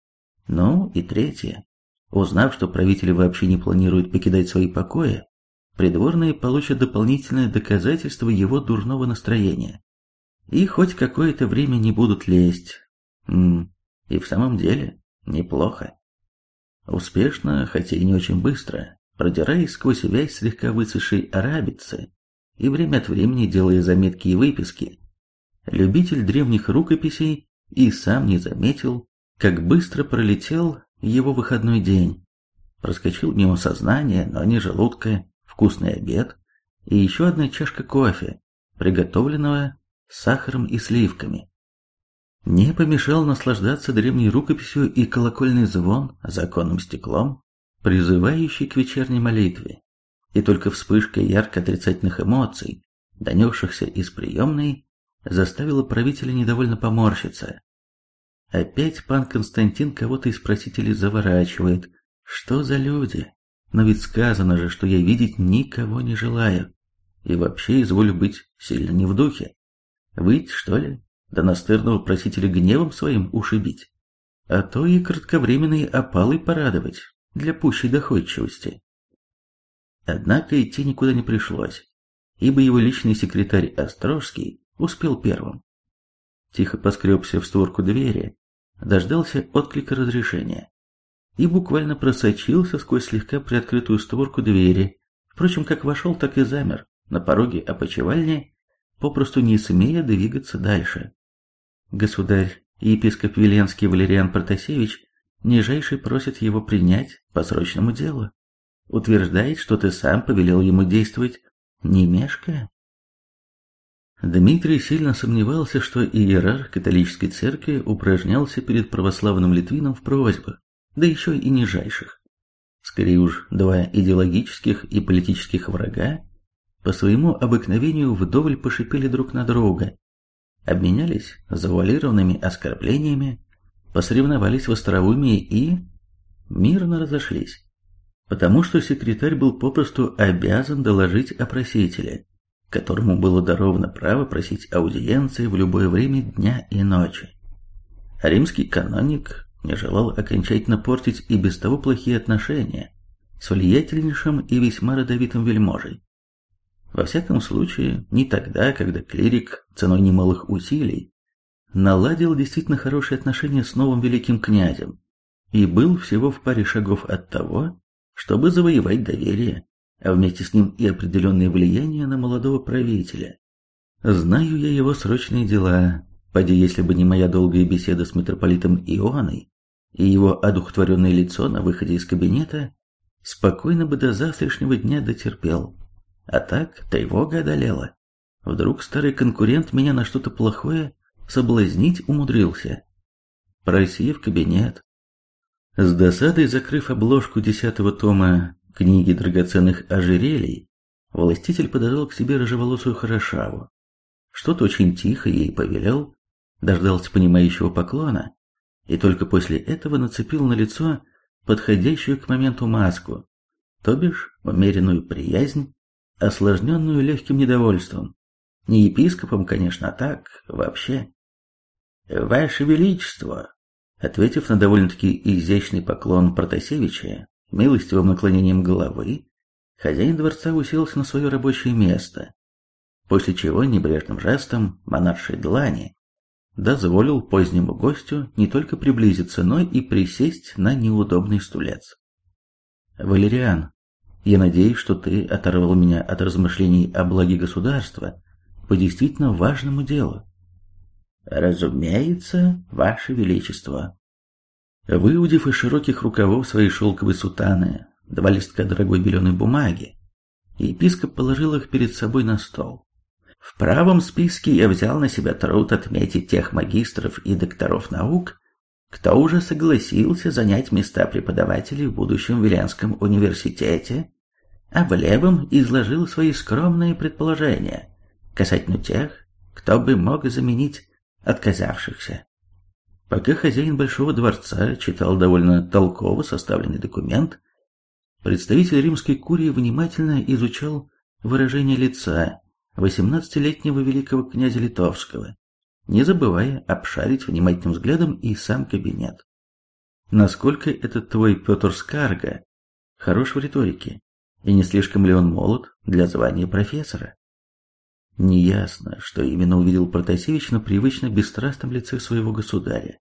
Ну и третье. Узнав, что правители вообще не планируют покидать свои покои, придворные получат дополнительное доказательство его дурного настроения. И хоть какое-то время не будут лезть. И в самом деле, неплохо. Успешно, хотя и не очень быстро, продираясь сквозь вязь слегка высохшей арабицы и время от времени делая заметки и выписки, любитель древних рукописей и сам не заметил, как быстро пролетел его выходной день. Проскочил мимо сознания, но не желудка, вкусный обед и еще одна чашка кофе, приготовленного с сахаром и сливками. Не помешал наслаждаться древней рукописью и колокольный звон законным стеклом, призывающий к вечерней молитве. И только вспышка ярко отрицательных эмоций, донесшихся из приемной, заставила правителя недовольно поморщиться. Опять пан Константин кого-то из просителей заворачивает. Что за люди? Но ведь сказано же, что я видеть никого не желаю. И вообще изволю быть сильно не в духе. Выйти, что ли? Да настырного просителя гневом своим ушибить. А то и кратковременные опалы порадовать для пущей доходчивости. Однако идти никуда не пришлось, ибо его личный секретарь Острожский успел первым. Тихо поскребся в створку двери, дождался отклика разрешения и буквально просочился сквозь слегка приоткрытую створку двери, впрочем, как вошел, так и замер на пороге опочивальни, попросту не смея двигаться дальше. Государь, епископ Веленский Валериан Протасевич, нижайший просит его принять по срочному делу. Утверждает, что ты сам повелел ему действовать, не мешкая. Дмитрий сильно сомневался, что иерарх католической церкви упражнялся перед православным литвином в просьбах, да еще и нижайших. Скорее уж, два идеологических и политических врага по своему обыкновению вдоволь пошипели друг на друга, обменялись завуалированными оскорблениями, посоревновались в остроумии и мирно разошлись, потому что секретарь был попросту обязан доложить о просителе, которому было даровано право просить аудиенции в любое время дня и ночи. А римский каноник не желал окончательно портить и без того плохие отношения с влиятельнейшим и весьма родовитым вельможей. Во всяком случае, не тогда, когда клирик ценой немалых усилий наладил действительно хорошие отношения с новым великим князем и был всего в паре шагов от того, чтобы завоевать доверие, а вместе с ним и определенное влияние на молодого правителя, Знаю я его срочные дела. Поди, если бы не моя долгая беседа с митрополитом Ионой и его одухотворенное лицо на выходе из кабинета, спокойно бы до завтрашнего дня дотерпел. А так тревога одолела. Вдруг старый конкурент меня на что-то плохое соблазнить умудрился. Просив кабинет. С досадой закрыв обложку десятого тома книги драгоценных ожерелий, властитель подозвал к себе рыжеволосую хорошаву. Что-то очень тихо ей повелел, дождался понимающего поклона и только после этого нацепил на лицо подходящую к моменту маску, то бишь умеренную приязнь, осложненную легким недовольством. Не епископом, конечно, а так, вообще. «Ваше Величество!» Ответив на довольно-таки изящный поклон Протасевича, милостивым наклонением головы, хозяин дворца уселся на свое рабочее место, после чего небрежным жестом монаршей длани дозволил позднему гостю не только приблизиться, но и присесть на неудобный стулец. «Валериан, я надеюсь, что ты оторвал меня от размышлений о благе государства по действительно важному делу. Разумеется, Ваше Величество. Выудив из широких рукавов своей шелковой сутаны два листка дорогой беленой бумаги, епископ положил их перед собой на стол. В правом списке я взял на себя труд отметить тех магистров и докторов наук, кто уже согласился занять места преподавателей в будущем Виленском университете, а в левом изложил свои скромные предположения касательно тех, кто бы мог заменить отказавшихся. Пока хозяин Большого дворца читал довольно толково составленный документ, представитель римской курии внимательно изучал выражение лица 18-летнего великого князя Литовского, не забывая обшарить внимательным взглядом и сам кабинет. Насколько этот твой Петр Скарга хорош в риторике, и не слишком ли он молод для звания профессора? Неясно, что именно увидел Протасевич на привычно бесстрастном лице своего государя.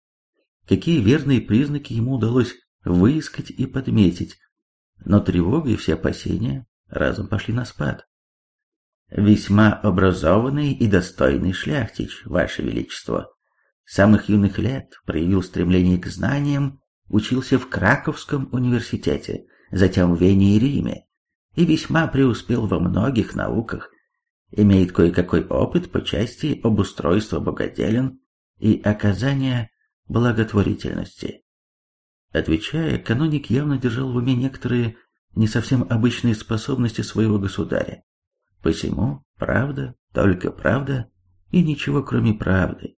Какие верные признаки ему удалось выискать и подметить, но тревога и все опасения разом пошли на спад. Весьма образованный и достойный шляхтич, Ваше Величество. С самых юных лет проявил стремление к знаниям, учился в Краковском университете, затем в Вене и Риме, и весьма преуспел во многих науках, имеет кое-какой опыт по части обустройства богоделен и оказания благотворительности. Отвечая, каноник явно держал в уме некоторые не совсем обычные способности своего государя. Посему правда, только правда и ничего кроме правды.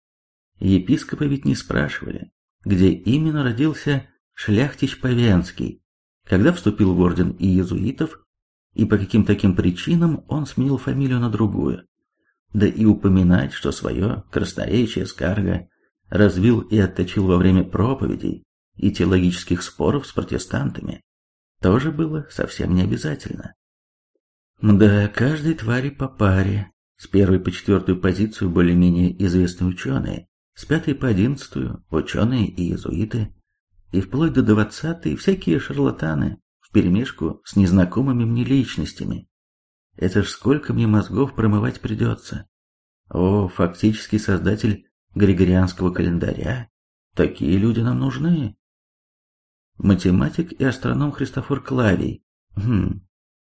Епископа ведь не спрашивали, где именно родился шляхтич Павенский, когда вступил в орден иезуитов и по каким таким причинам он сменил фамилию на другую. Да и упоминать, что свое красноречие Скарга развил и отточил во время проповедей и теологических споров с протестантами, тоже было совсем не обязательно. Да, каждой твари по паре, с первой по четвертую позицию более-менее известные ученые, с пятой по одиннадцатую ученые и иезуиты, и вплоть до двадцатой всякие шарлатаны, вперемешку с незнакомыми мне личностями. Это ж сколько мне мозгов промывать придется. О, фактический создатель Григорианского календаря. Такие люди нам нужны. Математик и астроном Христофор Клавий. Хм,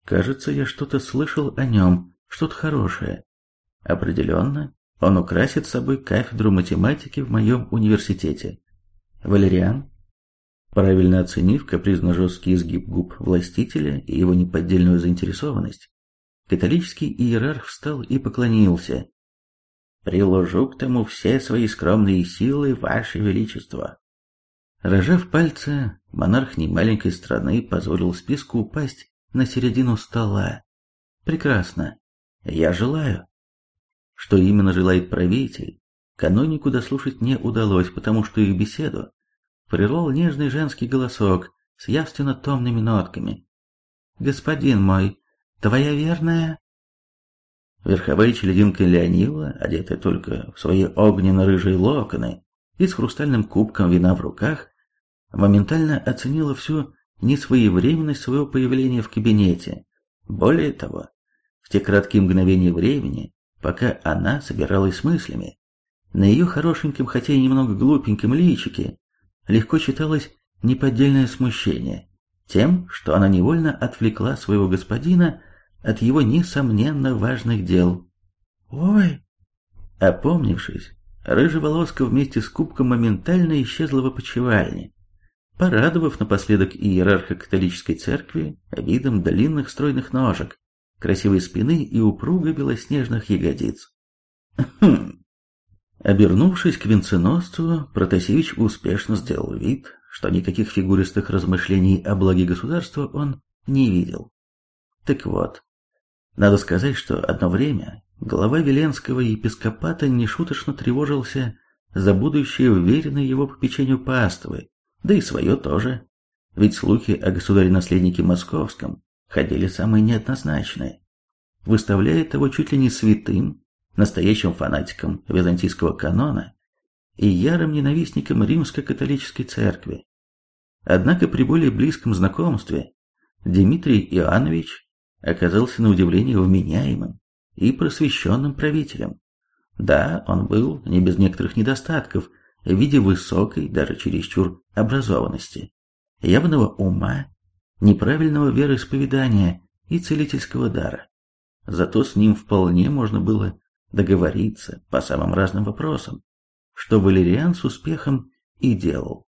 кажется, я что-то слышал о нем, что-то хорошее. Определенно, он украсит собой кафедру математики в моем университете. Валериан, Правильно оценив капризно-жесткий изгиб губ властителя и его неподдельную заинтересованность, католический иерарх встал и поклонился. «Приложу к тому все свои скромные силы, Ваше Величество!» Рожав пальцы, монарх немаленькой страны позволил списку упасть на середину стола. «Прекрасно. Я желаю». Что именно желает правитель, канонику дослушать не удалось, потому что их беседу прервал нежный женский голосок с явственно томными нотками. «Господин мой, твоя верная...» Верховая челединка Леонила, одетая только в свои огненно-рыжие локоны и с хрустальным кубком вина в руках, моментально оценила всю несвоевременность своего появления в кабинете. Более того, в те краткие мгновения времени, пока она собиралась с мыслями. На ее хорошеньком, хотя и немного глупеньком личике легко читалось неподдельное смущение тем, что она невольно отвлекла своего господина от его несомненно важных дел. «Ой!» Опомнившись, рыжеволоска вместе с кубком моментально исчезла в опочивальне, порадовав напоследок иерарха католической церкви видом длинных стройных ножек, красивой спины и упруго белоснежных ягодиц. Хм. Обернувшись к венценосцу, Протасевич успешно сделал вид, что никаких фигуристых размышлений о благе государства он не видел. Так вот, надо сказать, что одно время глава Веленского епископата нешуточно тревожился за будущее уверенной его попечению паствы, да и свое тоже. Ведь слухи о государе-наследнике московском ходили самые неоднозначные, выставляя того чуть ли не святым, настоящим фанатиком византийского канона и ярым ненавистником римско-католической церкви. Однако при более близком знакомстве Дмитрий Иоаннович оказался на удивление вменяемым и просвещенным правителем. Да, он был не без некоторых недостатков в виде высокой, даже чересчур, образованности, явного ума, неправильного вероисповедания и целительского дара. Зато с ним вполне можно было договориться по самым разным вопросам, что Валериан с успехом и делал.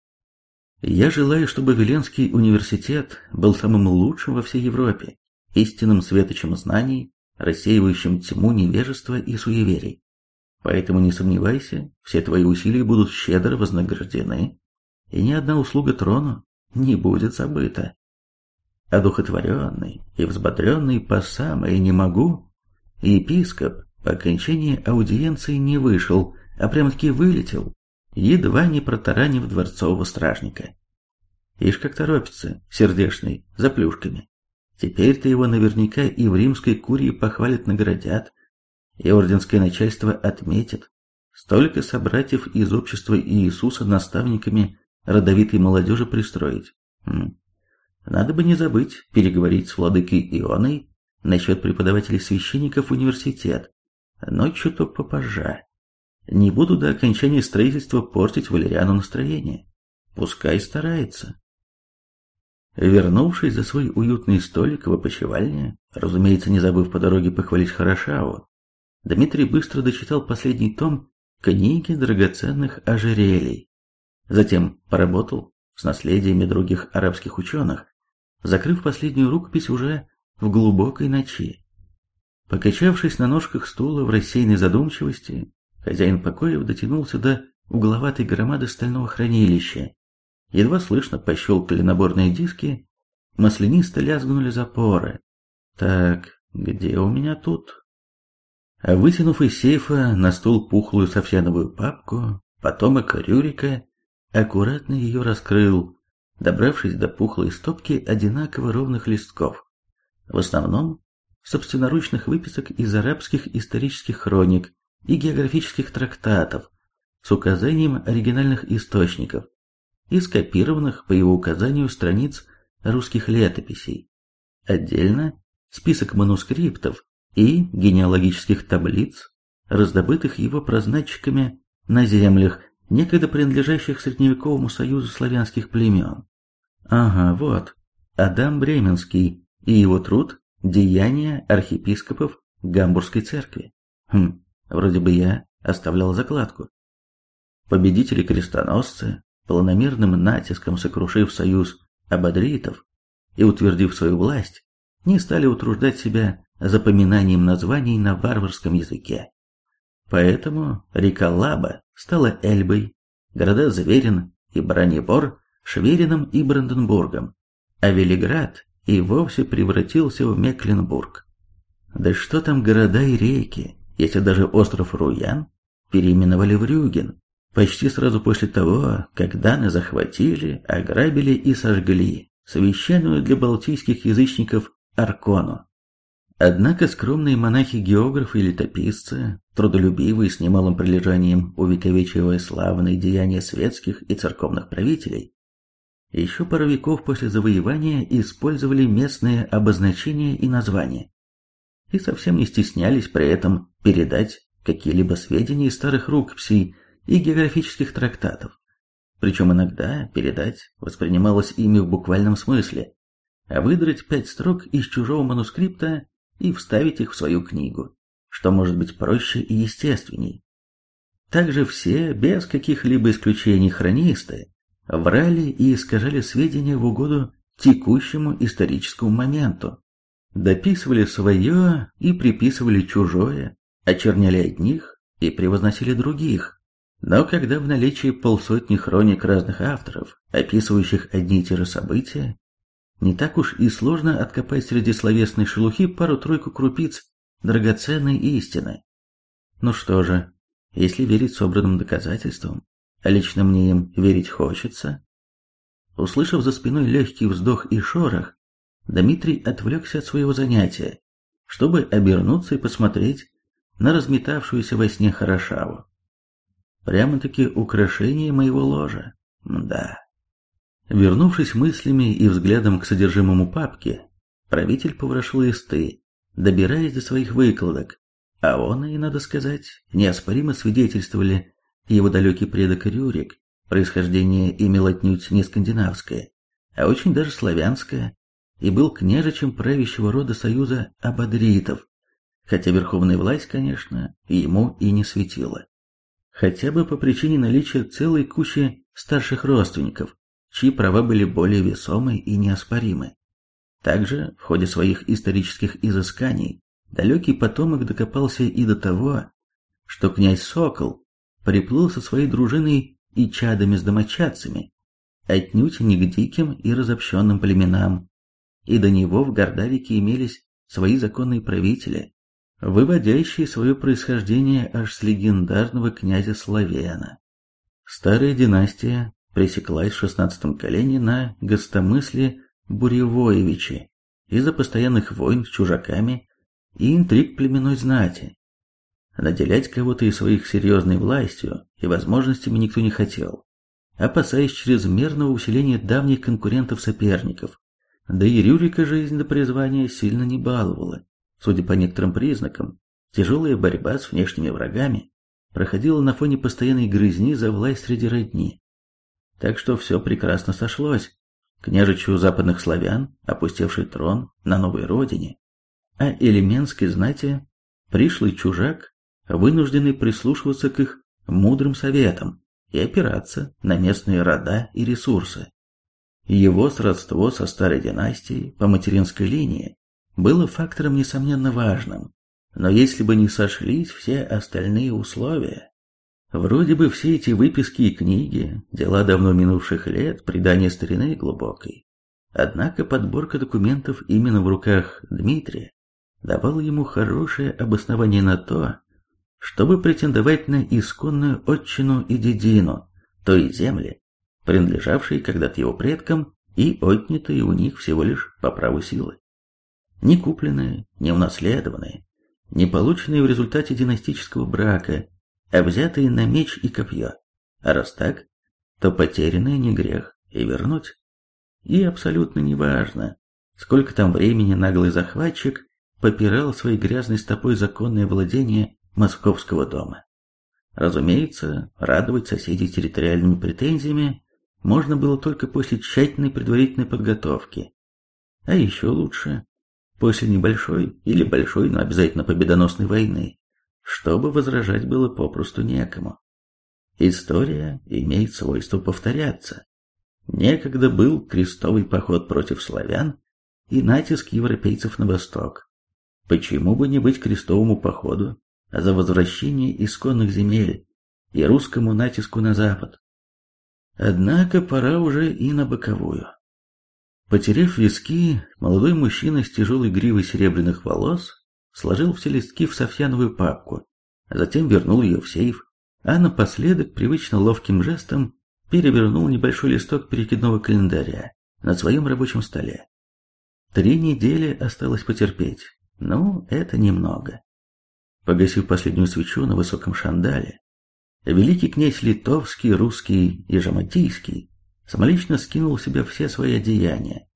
Я желаю, чтобы Веленский университет был самым лучшим во всей Европе, истинным светочем знаний, рассеивающим тьму невежества и суеверий. Поэтому не сомневайся, все твои усилия будут щедро вознаграждены, и ни одна услуга трону не будет забыта. Одухотворенный и взбодренный по самое не могу, епископ по окончании аудиенции не вышел, а прям-таки вылетел, едва не протаранив дворцового стражника. Ишь как торопится, сердешный, за плюшками. Теперь-то его наверняка и в римской курии похвалят наградят, и орденское начальство отметит. Столько собратьев из общества Иисуса наставниками родовитой молодежи пристроить. Хм. Надо бы не забыть переговорить с владыкой Ионой насчет преподавателей священников в университет, но чуток попозже. Не буду до окончания строительства портить Валериану настроение. Пускай старается. Вернувшись за свой уютный столик в опочивальне, разумеется, не забыв по дороге похвалить Хорошаву, Дмитрий быстро дочитал последний том книги драгоценных ожерелий. Затем поработал с наследиями других арабских ученых, закрыв последнюю рукопись уже в глубокой ночи. Покачавшись на ножках стула в рассеянной задумчивости, Хозяин покоев дотянулся до угловатой громады стального хранилища. Едва слышно пощелкали наборные диски, маслянисто лязгнули запоры. Так, где у меня тут? А вытянув из сейфа на стол пухлую софьяновую папку, потомок Рюрика аккуратно ее раскрыл, добравшись до пухлой стопки одинаково ровных листков. В основном собственноручных выписок из арабских исторических хроник и географических трактатов с указанием оригинальных источников и скопированных по его указанию страниц русских летописей. Отдельно список манускриптов и генеалогических таблиц, раздобытых его прознатчиками на землях, некогда принадлежащих Средневековому союзу славянских племен. Ага, вот, Адам Бременский и его труд «Деяния архиепископов Гамбургской церкви». Хм, Вроде бы я оставлял закладку. Победители-крестоносцы, полномерным натиском сокрушив союз абадритов и утвердив свою власть, не стали утруждать себя запоминанием названий на варварском языке. Поэтому река Лаба стала Эльбой, города Зверин и Бранибор – Шверином и Бранденбургом, а Велиград и вовсе превратился в Мекленбург. Да что там города и реки, если даже остров Руян переименовали в Рюген, почти сразу после того, как Даны захватили, ограбили и сожгли священную для балтийских язычников Аркону. Однако скромные монахи-географы и летописцы, трудолюбивые с немалым прилежанием увековечивая славные деяния светских и церковных правителей, еще пару веков после завоевания использовали местные обозначения и названия, и совсем не стеснялись при этом передать какие-либо сведения из старых рукописей и географических трактатов. Причем иногда передать воспринималось ими в буквальном смысле, а выдрать пять строк из чужого манускрипта и вставить их в свою книгу, что может быть проще и естественней. Также все, без каких-либо исключений хронисты, врали и искажали сведения в угоду текущему историческому моменту, дописывали свое и приписывали чужое, очерняли одних и превозносили других. Но когда в наличии полсотни хроник разных авторов, описывающих одни и те же события, не так уж и сложно откопать среди словесной шелухи пару-тройку крупиц драгоценной истины. Ну что же, если верить собранным доказательствам, лично мне им верить хочется. Услышав за спиной легкий вздох и шорох, Дмитрий отвлекся от своего занятия, чтобы обернуться и посмотреть на разметавшуюся во сне Хорошаву. Прямо-таки украшение моего ложа. Да. Вернувшись мыслями и взглядом к содержимому папки, правитель поворошил листы, добираясь до своих выкладок, а он, и надо сказать, неоспоримо свидетельствовали его далекий предок Рюрик, происхождение имел отнюдь не скандинавское, а очень даже славянское, и был княжичем правящего рода союза абадритов, хотя верховная власть, конечно, ему и не светила хотя бы по причине наличия целой кучи старших родственников, чьи права были более весомы и неоспоримы. Также в ходе своих исторических изысканий далекий потомок докопался и до того, что князь Сокол приплыл со своей дружиной и чадами с домочадцами, отнюдь не к диким и разобщенным племенам, и до него в Гордавике имелись свои законные правители, выводящий свое происхождение аж с легендарного князя Славена. Старая династия пресеклась в XVI колене на гостомысле Буревоевиче из-за постоянных войн с чужаками и интриг племенной знати. Наделять кого-то из своих серьезной властью и возможностями никто не хотел, опасаясь чрезмерного усиления давних конкурентов-соперников. Да и Рюрика жизнь до призвания сильно не баловала. Судя по некоторым признакам, тяжелая борьба с внешними врагами проходила на фоне постоянной грызни за власть среди родни. Так что все прекрасно сошлось. Княжичу западных славян, опустевший трон на новой родине, а элеменской знати пришлый чужак, вынужденный прислушиваться к их мудрым советам и опираться на местные рода и ресурсы. Его сродство со старой династией по материнской линии было фактором несомненно важным, но если бы не сошлись все остальные условия, вроде бы все эти выписки и книги, дела давно минувших лет, предания старины глубокой, однако подборка документов именно в руках Дмитрия давала ему хорошее обоснование на то, чтобы претендовать на исконную отчину и дедину, той земли, принадлежавшей когда-то его предкам и отнятые у них всего лишь по праву силы не купленные, не унаследованные, не полученные в результате династического брака, а взятые на меч и копье. А раз так, то потерянное не грех и вернуть. И абсолютно неважно, сколько там времени наглый захватчик попирал своей грязной стопой законное владение московского дома. Разумеется, радовать соседей территориальными претензиями можно было только после тщательной предварительной подготовки. А еще лучше после небольшой или большой, но обязательно победоносной войны, чтобы возражать было попросту некому. История имеет свойство повторяться. Некогда был крестовый поход против славян и натиск европейцев на восток. Почему бы не быть крестовому походу за возвращение исконных земель и русскому натиску на запад? Однако пора уже и на боковую. Потерев виски, молодой мужчина с тяжелой гривой серебряных волос сложил все листки в софьяновую папку, затем вернул ее в сейф, а напоследок привычно ловким жестом перевернул небольшой листок перекидного календаря на своем рабочем столе. Три недели осталось потерпеть, ну, это немного. Погасив последнюю свечу на высоком шандале, великий князь литовский, русский и жаматийский самолично скинул с себя все свои одеяния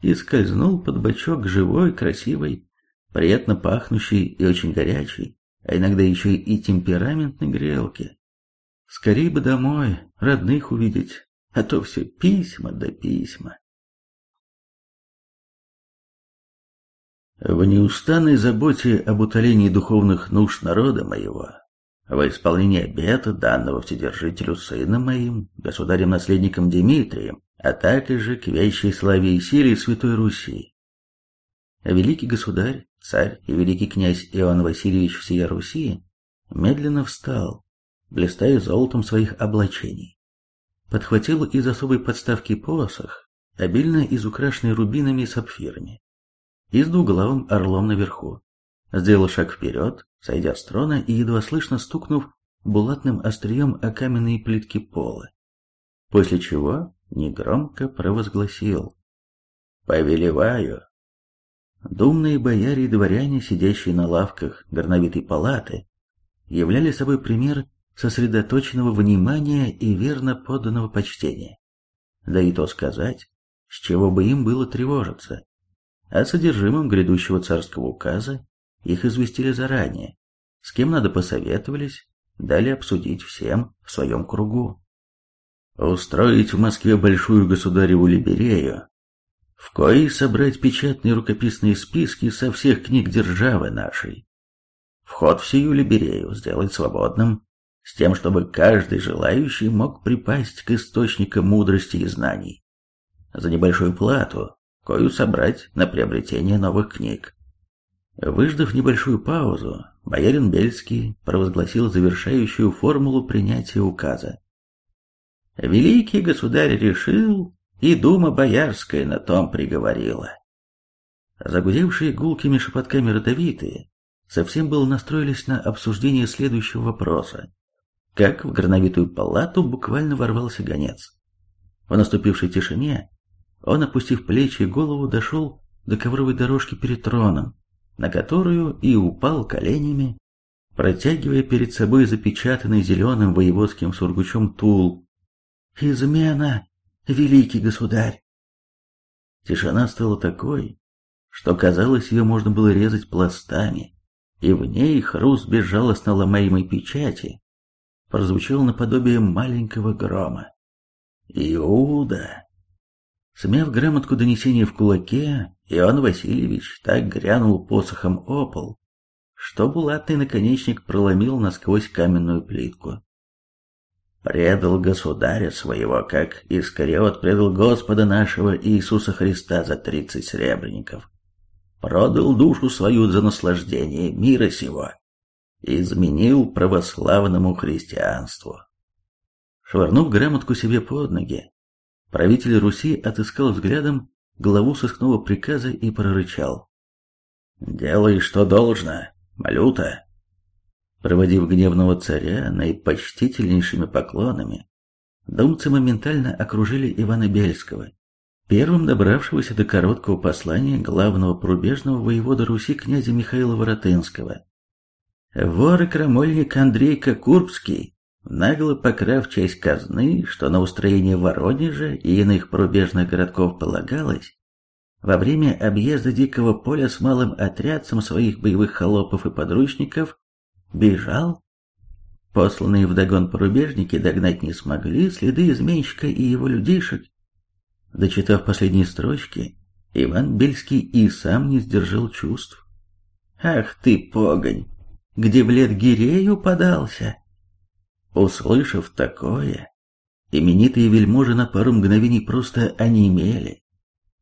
и скользнул под бочок живой, красивой, приятно пахнущей и очень горячей а иногда еще и темпераментной грелки. Скорее бы домой, родных увидеть, а то все письма да письма. В неустанной заботе об утолении духовных нужд народа моего, во исполнении обета, данного Вседержителю сыном моим, государем-наследником Дмитрием, а также к вящей славе и силе Святой Руси. Великий государь, царь и великий князь Иоанн Васильевич всея Руси медленно встал, блистая золотом своих облачений. Подхватил из особой подставки посох, обильно изукрашенный рубинами и сапфирами, и с двуглавым орлом наверху. Сделал шаг вперед, сойдя с трона и едва слышно стукнув булатным острием о каменные плитки пола. После чего негромко провозгласил «Повелеваю». Думные бояре и дворяне, сидящие на лавках горновитой палаты, являли собой пример сосредоточенного внимания и верно подданного почтения. Да и то сказать, с чего бы им было тревожиться. О содержимом грядущего царского указа их известили заранее, с кем надо посоветовались, дали обсудить всем в своем кругу. Устроить в Москве большую государеву либерею, в коей собрать печатные рукописные списки со всех книг державы нашей. Вход в сию либерею сделать свободным, с тем, чтобы каждый желающий мог припасть к источникам мудрости и знаний. За небольшую плату кою собрать на приобретение новых книг. Выждав небольшую паузу, боярин Бельский провозгласил завершающую формулу принятия указа. Великий государь решил, и дума боярская на том приговорила. Загудевшие гулкими шепотками родовитые совсем было настроились на обсуждение следующего вопроса. Как в грановитую палату буквально ворвался гонец. В наступившей тишине он, опустив плечи и голову, дошел до ковровой дорожки перед троном, на которую и упал коленями, протягивая перед собой запечатанный зеленым воеводским сургучом тул. «Измена, великий государь!» Тишина стала такой, что казалось, ее можно было резать пластами, и в ней хруст безжалостно ломаемой печати прозвучал наподобие маленького грома. «Иуда!» Смяв грамотку донесения в кулаке, Иоанн Васильевич так грянул посохом о пол, что булатный наконечник проломил насквозь каменную плитку. Предал государя своего, как Искариот предал Господа нашего Иисуса Христа за тридцать сребреников. Продал душу свою за наслаждение мира сего. Изменил православному христианству. Швырнув грамотку себе под ноги, Правитель Руси отыскал взглядом главу сыскного приказа и прорычал. «Делай, что должно, малюта!» Проводив гневного царя наипочтительнейшими поклонами, думцы моментально окружили Ивана Бельского, первым добравшегося до короткого послания главного порубежного воевода Руси князя Михаила Воротынского. Вор и крамольник Андрейка Курбский нагло покрав часть казны, что на устроение Воронежа и иных порубежных городков полагалось, во время объезда дикого поля с малым отрядцем своих боевых холопов и подручников бежал. Посланные вдогон порубежники догнать не смогли следы изменщика и его людейшек. Дочитав последние строчки, Иван Бельский и сам не сдержал чувств. «Ах ты, погонь! Где в лет Гирею подался?» Услышав такое, именитые вельможи на пару мгновений просто онемели.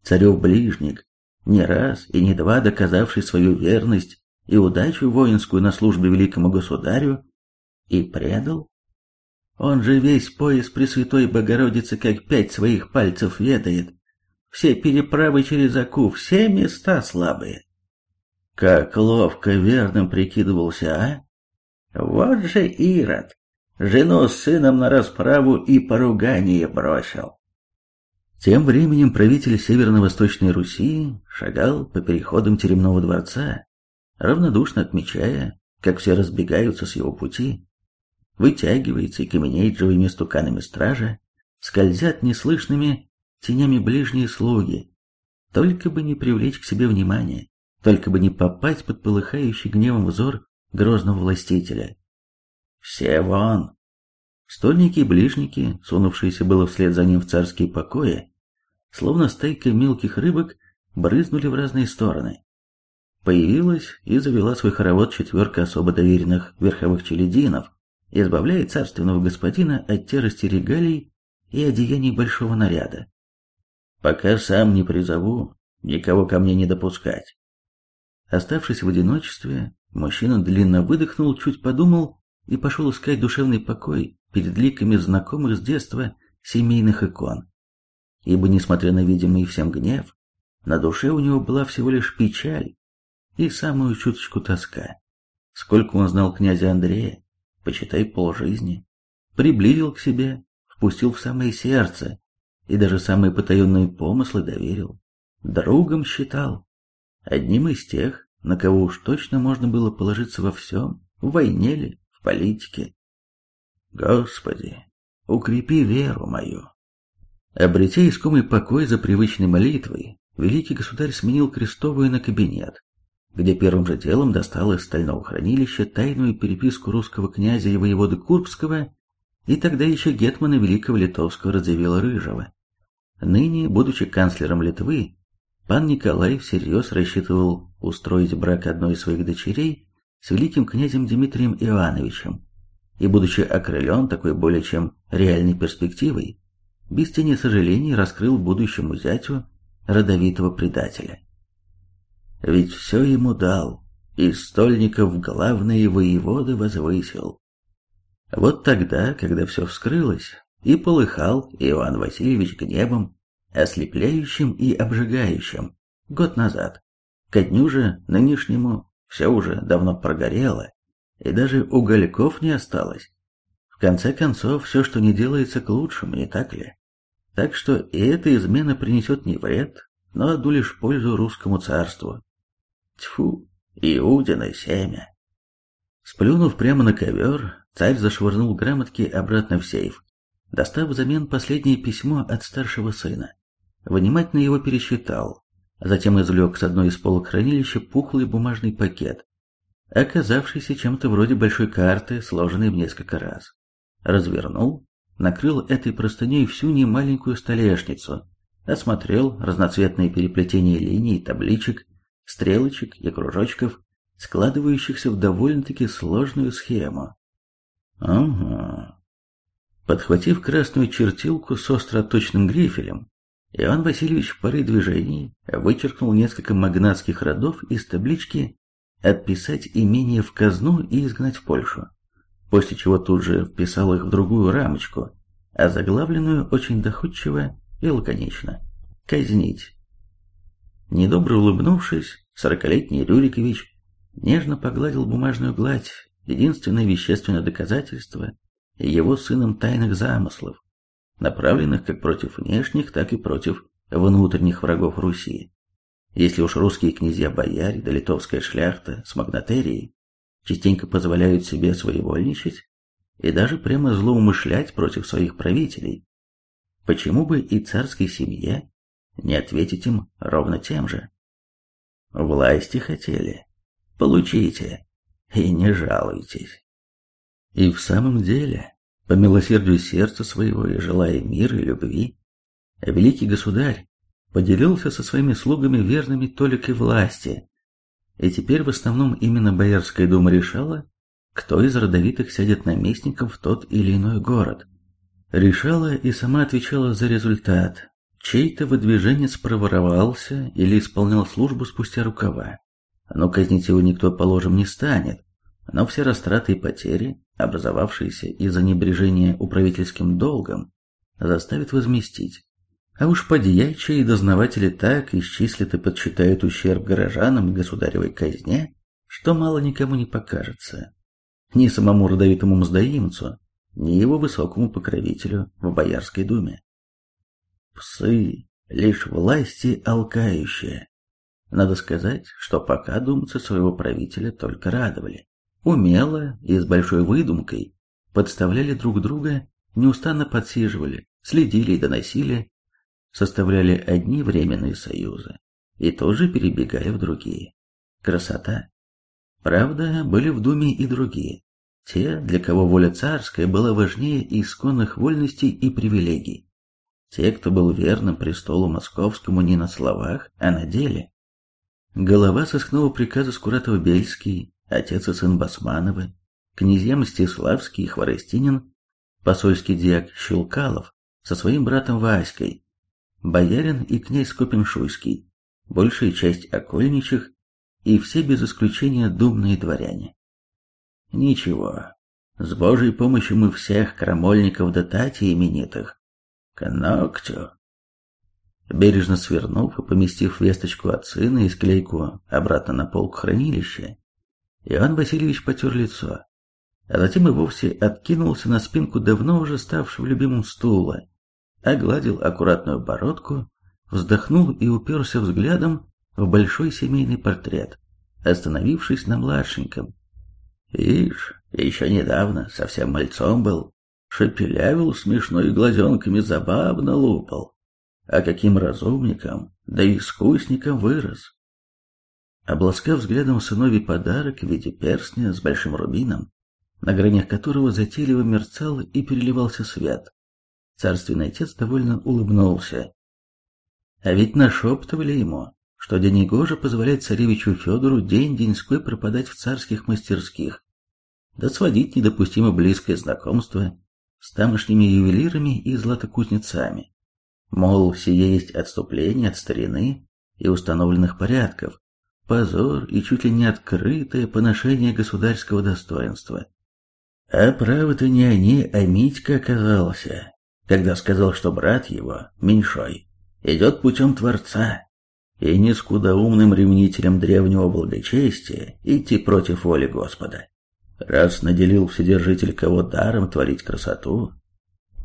Царев ближник, не раз и не два доказавший свою верность и удачу воинскую на службе великому государю, и предал? Он же весь пояс Пресвятой Богородицы как пять своих пальцев ведает. Все переправы через Аку, все места слабые. Как ловко верным прикидывался, а? Вот же Ирод, жену с сыном на расправу и поругание бросил. Тем временем правитель Северно-Восточной Руси шагал по переходам Теремного дворца, равнодушно отмечая, как все разбегаются с его пути, вытягивается и каменеет живыми стуканами стража, скользят неслышными тенями ближние слуги, только бы не привлечь к себе внимания, только бы не попасть под полыхающий гневом взор грозного властителя. «Все вон!» Стольники и ближники, сунувшиеся было вслед за ним в царские покои, словно стайка мелких рыбок, брызнули в разные стороны. Появилась и завела свой хоровод четверка особо доверенных верховых челядинов, избавляя царственного господина от терости регалий и одеяний большого наряда. «Пока сам не призову, никого ко мне не допускать». Оставшись в одиночестве, мужчина длинно выдохнул, чуть подумал и пошел искать душевный покой перед ликами знакомых с детства семейных икон. Ибо, несмотря на видимый всем гнев, на душе у него была всего лишь печаль и самую чуточку тоска. Сколько он знал князя Андрея, почитай полжизни, приблизил к себе, впустил в самое сердце и даже самые потаенные помыслы доверил. Другом считал, одним из тех, на кого уж точно можно было положиться во всем, в войне ли, в политике. Господи, укрепи веру мою. Обретя искомый покой за привычной молитвой, великий государь сменил крестовую на кабинет, где первым же делом достал из стального хранилища тайную переписку русского князя и воеводы Курбского и тогда еще гетмана великого литовского Радзивилла Рыжего. Ныне, будучи канцлером Литвы, пан Николай всерьез рассчитывал устроить брак одной из своих дочерей с великим князем Дмитрием Ивановичем, и, будучи окрылен такой более чем реальной перспективой, без тени сожалений раскрыл будущему зятю родовитого предателя. Ведь все ему дал, и стольников главные воеводы возвысил. Вот тогда, когда все вскрылось, и полыхал Иван Васильевич гневом, ослепляющим и обжигающим, год назад. Ко дню же нынешнему все уже давно прогорело, и даже угольков не осталось. В конце концов, все, что не делается к лучшему, не так ли? Так что и эта измена принесет не вред, но одну лишь пользу русскому царству. Тьфу, Иудино семя. Сплюнув прямо на ковер, царь зашвырнул грамотки обратно в сейф, достав взамен последнее письмо от старшего сына. Внимательно его пересчитал, затем извлек с одной из полок хранилища пухлый бумажный пакет, оказавшийся чем-то вроде большой карты, сложенной в несколько раз. Развернул, накрыл этой простыней всю немаленькую столешницу, осмотрел разноцветные переплетения линий, табличек, стрелочек и кружочков, складывающихся в довольно-таки сложную схему. Ага. Подхватив красную чертилку с остроточным грифелем, Иван Васильевич в паре движений вычеркнул несколько магнатских родов из таблички отписать имение в казну и изгнать в Польшу, после чего тут же вписал их в другую рамочку, озаглавленную очень доходчиво и лаконично «казнить». Недобро улыбнувшись, сорокалетний Рюрикович нежно погладил бумажную гладь, единственное вещественное доказательство его сыном тайных замыслов, направленных как против внешних, так и против внутренних врагов Руси. Если уж русские князья-бояре да литовская шляхта с магнатерией частенько позволяют себе своевольничать и даже прямо злоумышлять против своих правителей, почему бы и царской семье не ответить им ровно тем же? Власти хотели. Получите. И не жалуйтесь. И в самом деле, по милосердию сердца своего и желая мира и любви, великий государь поделился со своими слугами верными толикой власти, и теперь в основном именно Боярская дума решала, кто из родовитых сядет наместником в тот или иной город. Решала и сама отвечала за результат. Чей-то выдвиженец проворовался или исполнял службу спустя рукава. Но казнить его никто, положим, не станет. Но все растраты и потери, образовавшиеся из-за небрежения управительским долгом, заставят возместить. А уж подьячие и дознаватели так исчислят и подсчитают ущерб горожанам и государевой казне, что мало никому не покажется. Ни самому родовитому мздоимцу, ни его высокому покровителю в Боярской думе. Псы, лишь власти алкающие. Надо сказать, что пока думцы своего правителя только радовали. Умело и с большой выдумкой подставляли друг друга, неустанно подсиживали, следили и доносили составляли одни временные союзы и тоже перебегали в другие. Красота. Правда, были в Думе и другие. Те, для кого воля царская была важнее исконных вольностей и привилегий. Те, кто был верным престолу московскому не на словах, а на деле. Голова сыскного приказа Скуратов-Бельский, отец и сын Басмановы, князья Мстиславский и Хворостинин, посольский диак Щелкалов со своим братом Васькой, боярин и князь Скопин-Шуйский, большая часть окольничих и все без исключения думные дворяне. Ничего, с Божьей помощью мы всех крамольников до тати именитых к ногтю. Бережно свернув и поместив весточку от сына и склейку обратно на полку хранилища, Иван Васильевич потер лицо, а затем и вовсе откинулся на спинку давно уже ставшего любимым стула, огладил аккуратную бородку, вздохнул и уперся взглядом в большой семейный портрет, остановившись на младшеньком, Ишь, еще недавно совсем мальцом был, шепелявил смешной глазенками, забавно лупал. А каким разумником, да и искусником вырос. Обласкав взглядом сыновий подарок в виде перстня с большим рубином, на гранях которого затейливо мерцал и переливался свет, царственный отец довольно улыбнулся. А ведь нашептывали ему, что да негоже позволять царевичу Федору день-деньской пропадать в царских мастерских, да сводить недопустимо близкое знакомство с тамошними ювелирами и златокузнецами. Мол, сие есть отступление от старины и установленных порядков, позор и чуть ли не открытое поношение государского достоинства. А право-то не они, а Митька оказался, когда сказал, что брат его, меньшой, идет путем Творца, и не скудоумным ревнителем древнего благочестия идти против воли Господа. Раз наделил Вседержитель кого даром творить красоту,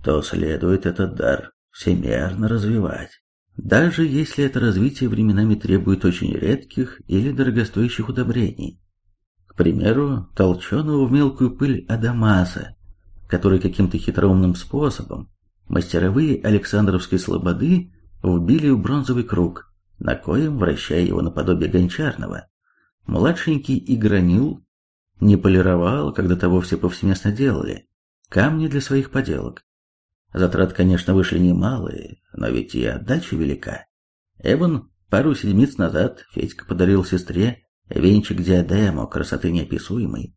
то следует этот дар всемерно развивать, даже если это развитие временами требует очень редких или дорогостоящих удобрений. К примеру, толченого в мелкую пыль адамаса, который каким-то хитроумным способом мастеровые Александровской слободы вбили в бронзовый круг, на коем, вращая его наподобие гончарного, младшенький и гранил не полировал, когда того все повсеместно делали, камни для своих поделок. Затрат, конечно, вышли немалые, но ведь и отдача велика. Эван пару седмиц назад Федька подарил сестре венчик диадему красоты неописуемой.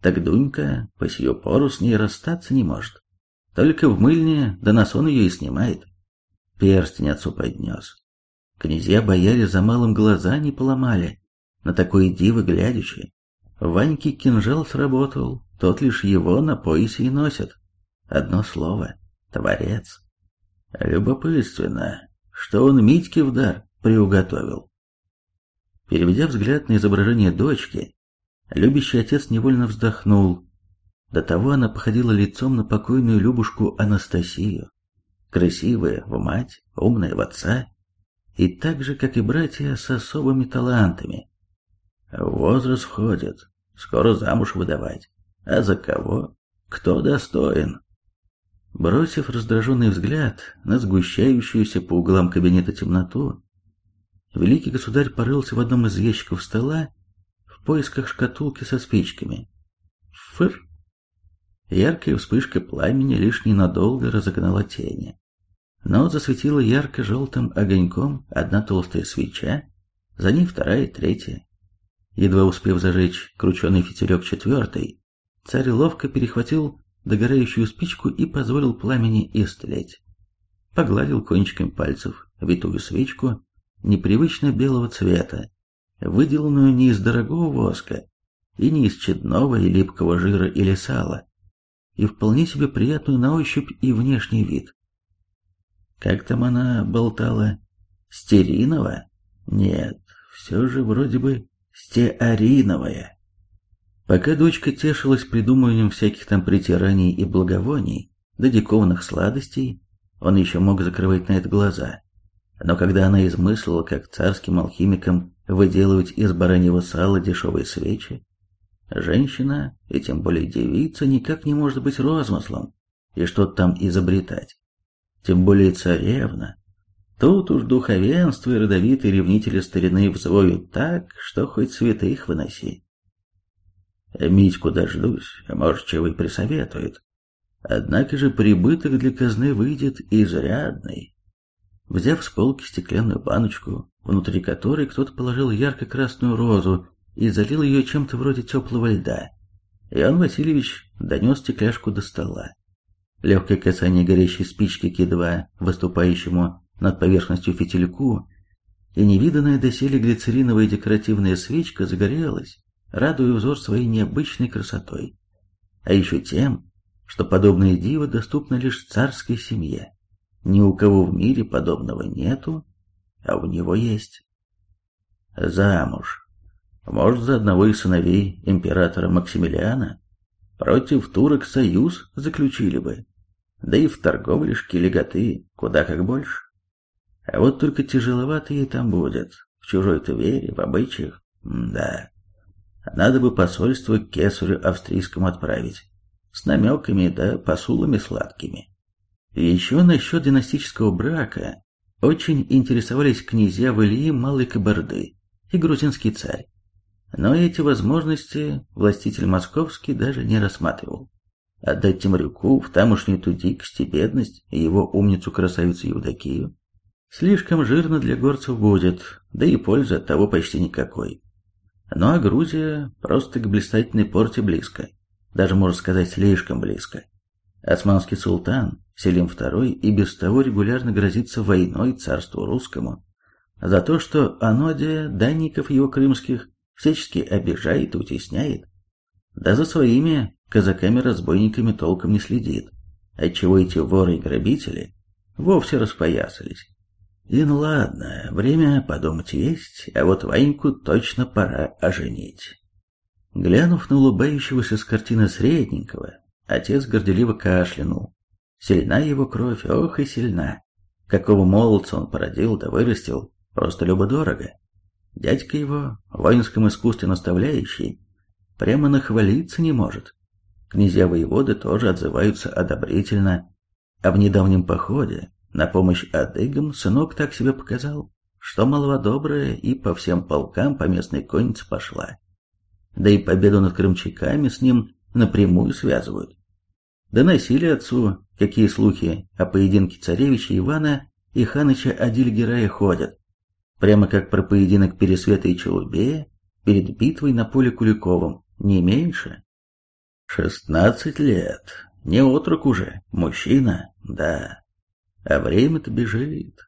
Так Дунька по сию пору с ней расстаться не может. Только в мыльне, да сон ее и снимает. Перстень отцу поднес. Князья-бояре за малым глаза не поломали, на такое диво глядячи. Ваньке кинжал сработал, тот лишь его на поясе и носит. Одно слово — творец. Любопытственно, что он Митьке в дар приуготовил. Переведя взгляд на изображение дочки, любящий отец невольно вздохнул. До того она походила лицом на покойную Любушку Анастасию. Красивая в мать, умная в отца, и так же, как и братья, с особыми талантами. Возраст входит, скоро замуж выдавать. А за кого? Кто достоин? Бросив раздраженный взгляд на сгущающуюся по углам кабинета темноту, великий государь порылся в одном из ящиков стола в поисках шкатулки со спичками. Фыр! Яркая вспышка пламени лишь ненадолго разогнала тени но засветила ярко-желтым огоньком одна толстая свеча, за ней вторая, третья. Едва успев зажечь крученый фитилек четвертой, царь ловко перехватил догорающую спичку и позволил пламени истлеть. Погладил кончиком пальцев витую свечку непривычно белого цвета, выделанную не из дорогого воска и не из чадного и липкого жира или сала, и вполне себе приятную на ощупь и внешний вид. Как там она болтала? Стеринова? Нет, все же вроде бы стеариновая. Пока дочка тешилась придумыванием всяких там притираний и благовоний, да диковинных сладостей, он еще мог закрывать на это глаза. Но когда она измыслила, как царским алхимикам выделывать из бараньего сала дешевые свечи, женщина, и тем более девица, никак не может быть розмыслом и что-то там изобретать тем более царевна. Тут уж духовенство и родовитые ревнители старины взвоют так, что хоть святых выноси. Митьку дождусь, может, чего и присоветует. Однако же прибыток для казны выйдет изрядный. Взяв с полки стеклянную баночку, внутри которой кто-то положил ярко-красную розу и залил ее чем-то вроде теплого льда, Иоанн Васильевич донес стекляшку до стола. Легкое касание горящей спички к едва выступающему над поверхностью фитильку, и невиданная доселе глицериновая декоративная свечка загорелась, радуя взор своей необычной красотой. А еще тем, что подобное диво доступно лишь царской семье. Ни у кого в мире подобного нету, а у него есть. Замуж. Может, за одного из сыновей императора Максимилиана против турок союз заключили бы. Да и в торговлешке леготы куда как больше. А вот только тяжеловато ей там будет. В чужой-то вере, в обычаях. да. Надо бы посольство к кесарю австрийскому отправить с намеками да посулами сладкими. Еще насчет династического брака очень интересовались князья Валии Малой Кабарды и грузинский царь. Но эти возможности властитель московский даже не рассматривал. Отдать Тимрюку в тамошнюю тудикость бедность и его умницу-красавицу Евдокию слишком жирно для горцев будет, да и пользы от того почти никакой. Ну а Грузия просто к блистательной порте близко даже можно сказать слишком близко. Османский султан Селим II и без того регулярно грозится войной царству русскому за то, что Анодия данников его крымских всячески обижает и утесняет. Да за своими казаками-разбойниками толком не следит, отчего эти воры и грабители вовсе распоясались. И ну ладно, время подумать есть, а вот Ваньку точно пора оженить. Глянув на улыбающегося с картины средненького, отец горделиво кашлянул. Сильна его кровь, ох и сильна. Какого молодца он породил да вырастил, просто любо-дорого. Дядька его, в воинском искусстве наставляющий, прямо нахвалиться не может. Князья воеводы тоже отзываются одобрительно, а в недавнем походе на помощь адыгам сынок так себя показал, что молва добрая и по всем полкам по местной коннице пошла да и победу над крымчаками с ним напрямую связывают. Доносили отцу, какие слухи о поединке царевича Ивана и ханыча Адильгерая ходят, прямо как про поединок Пересвета и Челубея перед битвой на поле Куликовом, не меньше. Шестнадцать лет, не отрок уже, мужчина, да, а время-то бежит.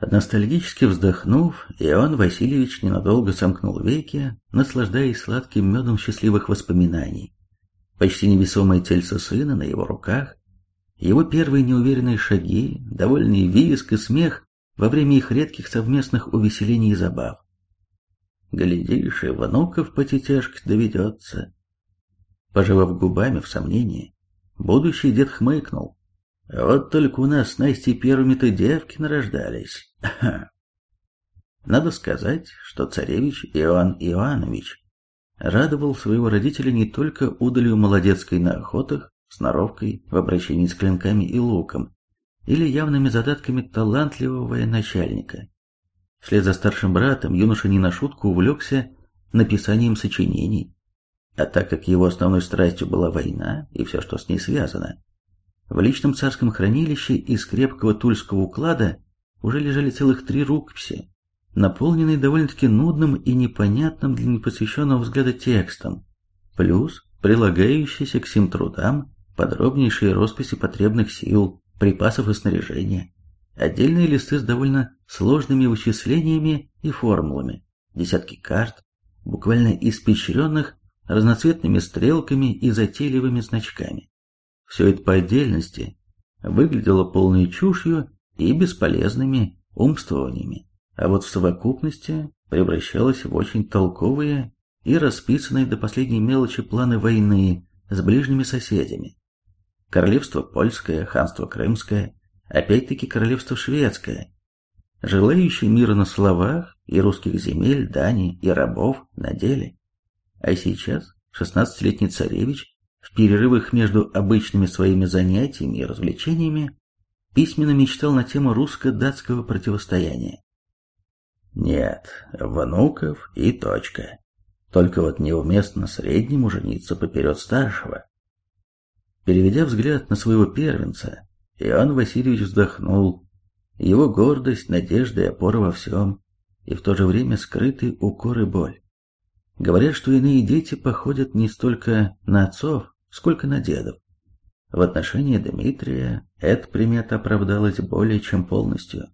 Ностальгически вздохнув, Иоанн Васильевич ненадолго сомкнул веки, наслаждаясь сладким медом счастливых воспоминаний. Почти невесомое тельце сына на его руках, его первые неуверенные шаги, довольный визг и смех во время их редких совместных увеселений и забав. Глядишь, и внуков потетяшка доведется. Пожевав губами в сомнении, будущий дед хмыкнул. Вот только у нас с Настей первыми-то девки нарождались. Надо сказать, что царевич Иоанн Иоаннович радовал своего родителя не только удалью молодецкой на охотах, сноровкой в обращении с клинками и луком, или явными задатками талантливого начальника. Вслед за старшим братом юноша не на шутку увлекся написанием сочинений, а так как его основной страстью была война и все, что с ней связано, в личном царском хранилище из крепкого тульского уклада уже лежали целых три рукописи, наполненные довольно-таки нудным и непонятным для непосвященного взгляда текстом, плюс прилагающиеся к сим трудам подробнейшие росписи потребных сил, припасов и снаряжения, отдельные листы с довольно сложными вычислениями и формулами, десятки карт, буквально испещренных разноцветными стрелками и затейливыми значками. Все это по отдельности выглядело полной чушью и бесполезными умствованиями, а вот в совокупности превращалось в очень толковые и расписанные до последней мелочи планы войны с ближними соседями. Королевство Польское, ханство Крымское, опять-таки королевство Шведское, желающие мира на словах и русских земель, дани и рабов на деле. А сейчас шестнадцатилетний царевич перерывах между обычными своими занятиями и развлечениями письменно мечтал на тему русско-датского противостояния. Нет, внуков и точка. Только вот неуместно среднему жениться поперед старшего. Переведя взгляд на своего первенца, Иоанн Васильевич вздохнул. Его гордость, надежда и опора во всем, и в то же время скрытый укор и боль. Говорят, что иные дети походят не столько на отцов, сколько на дедов. В отношении Дмитрия эта примета оправдалась более чем полностью.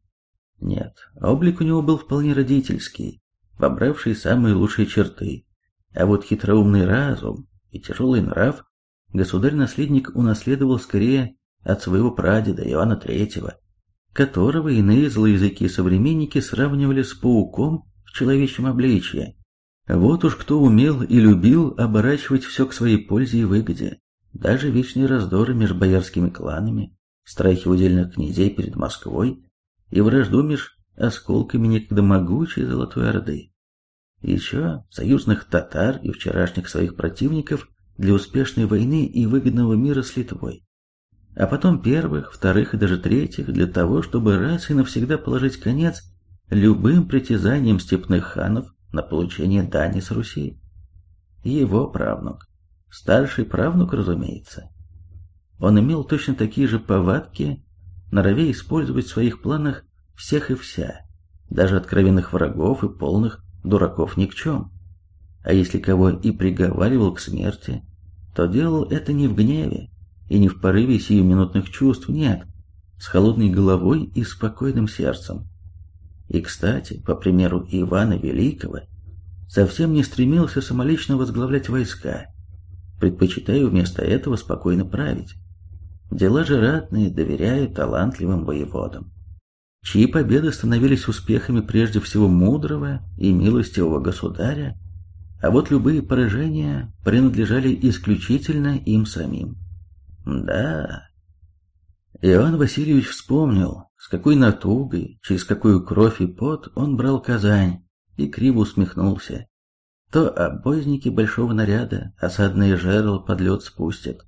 Нет, облик у него был вполне родительский, вобравший самые лучшие черты, а вот хитроумный разум и тяжелый нрав государь-наследник унаследовал скорее от своего прадеда Иоанна III, которого иные злоязыки современники сравнивали с пауком в человечьем обличье. Вот уж кто умел и любил оборачивать все к своей пользе и выгоде. Даже вечные раздоры между боярскими кланами, страхи удельных князей перед Москвой и вражду меж осколками некогда могучей Золотой Орды. Еще союзных татар и вчерашних своих противников для успешной войны и выгодного мира с Литвой. А потом первых, вторых и даже третьих для того, чтобы раз и навсегда положить конец любым притязаниям степных ханов на получение дани с Руси. Его правнук Старший правнук, разумеется. Он имел точно такие же повадки, норовя использовать в своих планах всех и вся, даже откровенных врагов и полных дураков ни к чем. А если кого и приговаривал к смерти, то делал это не в гневе и не в порыве сиюминутных чувств, нет, с холодной головой и спокойным сердцем. И, кстати, по примеру Ивана Великого, совсем не стремился самолично возглавлять войска, Предпочитаю вместо этого спокойно править. Дела же ратные доверяю талантливым воеводам, чьи победы становились успехами прежде всего мудрого и милостивого государя, а вот любые поражения принадлежали исключительно им самим. Да. Иоанн Васильевич вспомнил, с какой натугой, через какую кровь и пот он брал Казань, и криво усмехнулся то обозники большого наряда осадные жерла под лед спустят,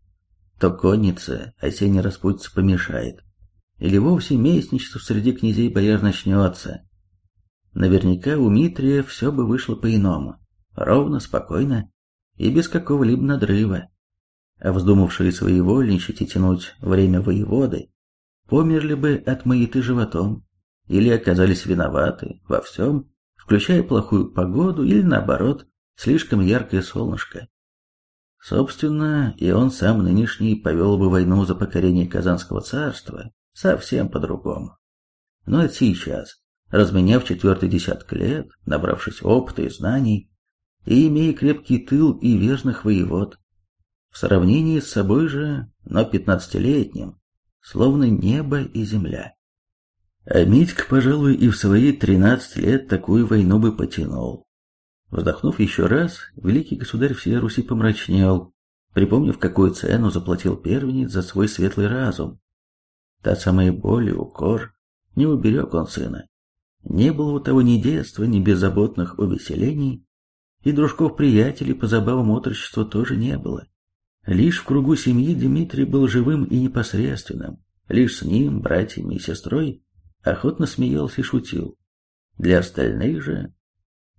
то конница осенний распутица помешает, или вовсе местничество среди князей бояр начнется. Наверняка у Митрия все бы вышло по-иному, ровно, спокойно и без какого-либо надрыва. А вздумавшие своевольничать и тянуть время воеводы, померли бы от маяты животом или оказались виноваты во всем, включая плохую погоду или наоборот, слишком яркое солнышко. Собственно, и он сам нынешний повел бы войну за покорение Казанского царства совсем по-другому. Но это сейчас, разменяв четвертый десяток лет, набравшись опыта и знаний, и имея крепкий тыл и верных воевод, в сравнении с собой же, но пятнадцатилетним, словно небо и земля. А Митька, пожалуй, и в свои тринадцать лет такую войну бы потянул. Вздохнув еще раз, великий государь всей Руси помрачнел, припомнив, какую цену заплатил первенец за свой светлый разум. Та самая боль и укор, не уберег он сына. Не было у того ни детства, ни беззаботных увеселений, и дружков-приятелей по забавам отрочества тоже не было. Лишь в кругу семьи Дмитрий был живым и непосредственным, лишь с ним, братьями и сестрой, охотно смеялся и шутил. Для остальных же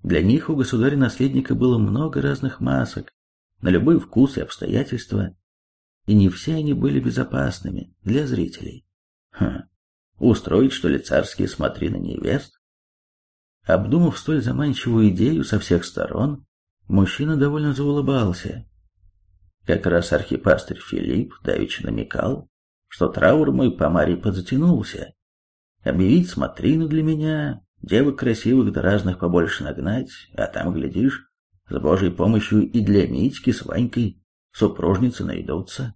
для них у государя-наследника было много разных масок, на любой вкус и обстоятельства, и не все они были безопасными для зрителей. Хм, устроить, что ли, царские смотрины невест? Обдумав столь заманчивую идею со всех сторон, мужчина довольно заулыбался. Как раз архипастырь Филипп давеча намекал, что траур мой по Марии подзатянулся. Объявить смотрину для меня Девок красивых да разных побольше нагнать, а там, глядишь, с Божьей помощью и для Митьки с Ванькой супружницы найдутся.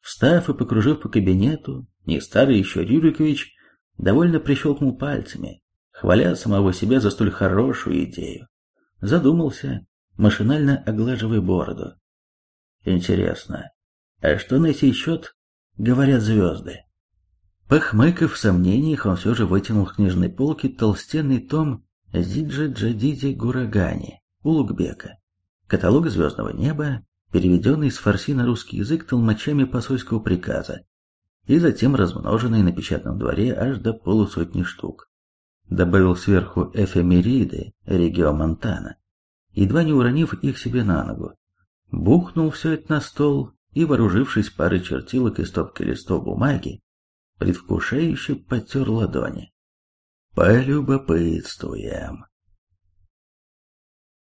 Встав и покружив по кабинету, не старый еще Рюрикович довольно прищелкнул пальцами, хваля самого себя за столь хорошую идею. Задумался, машинально оглаживая бороду. Интересно, а что на сей счет говорят звезды? Похмыкав в сомнениях, он все же вытянул с книжной полки толстенный том Зиджи Джадиди Гурагани Улугбека, каталог звездного неба, переведенный с фарси на русский язык толмачами посольского приказа, и затем размноженный на печатном дворе аж до полусотни штук. Добавил сверху эфемериды Регио Монтана едва не уронив их себе на ногу. Бухнул все это на стол и, вооружившись парой чертилок и стопкой листов бумаги, предвкушающе потер ладони. «Полюбопытствуем»,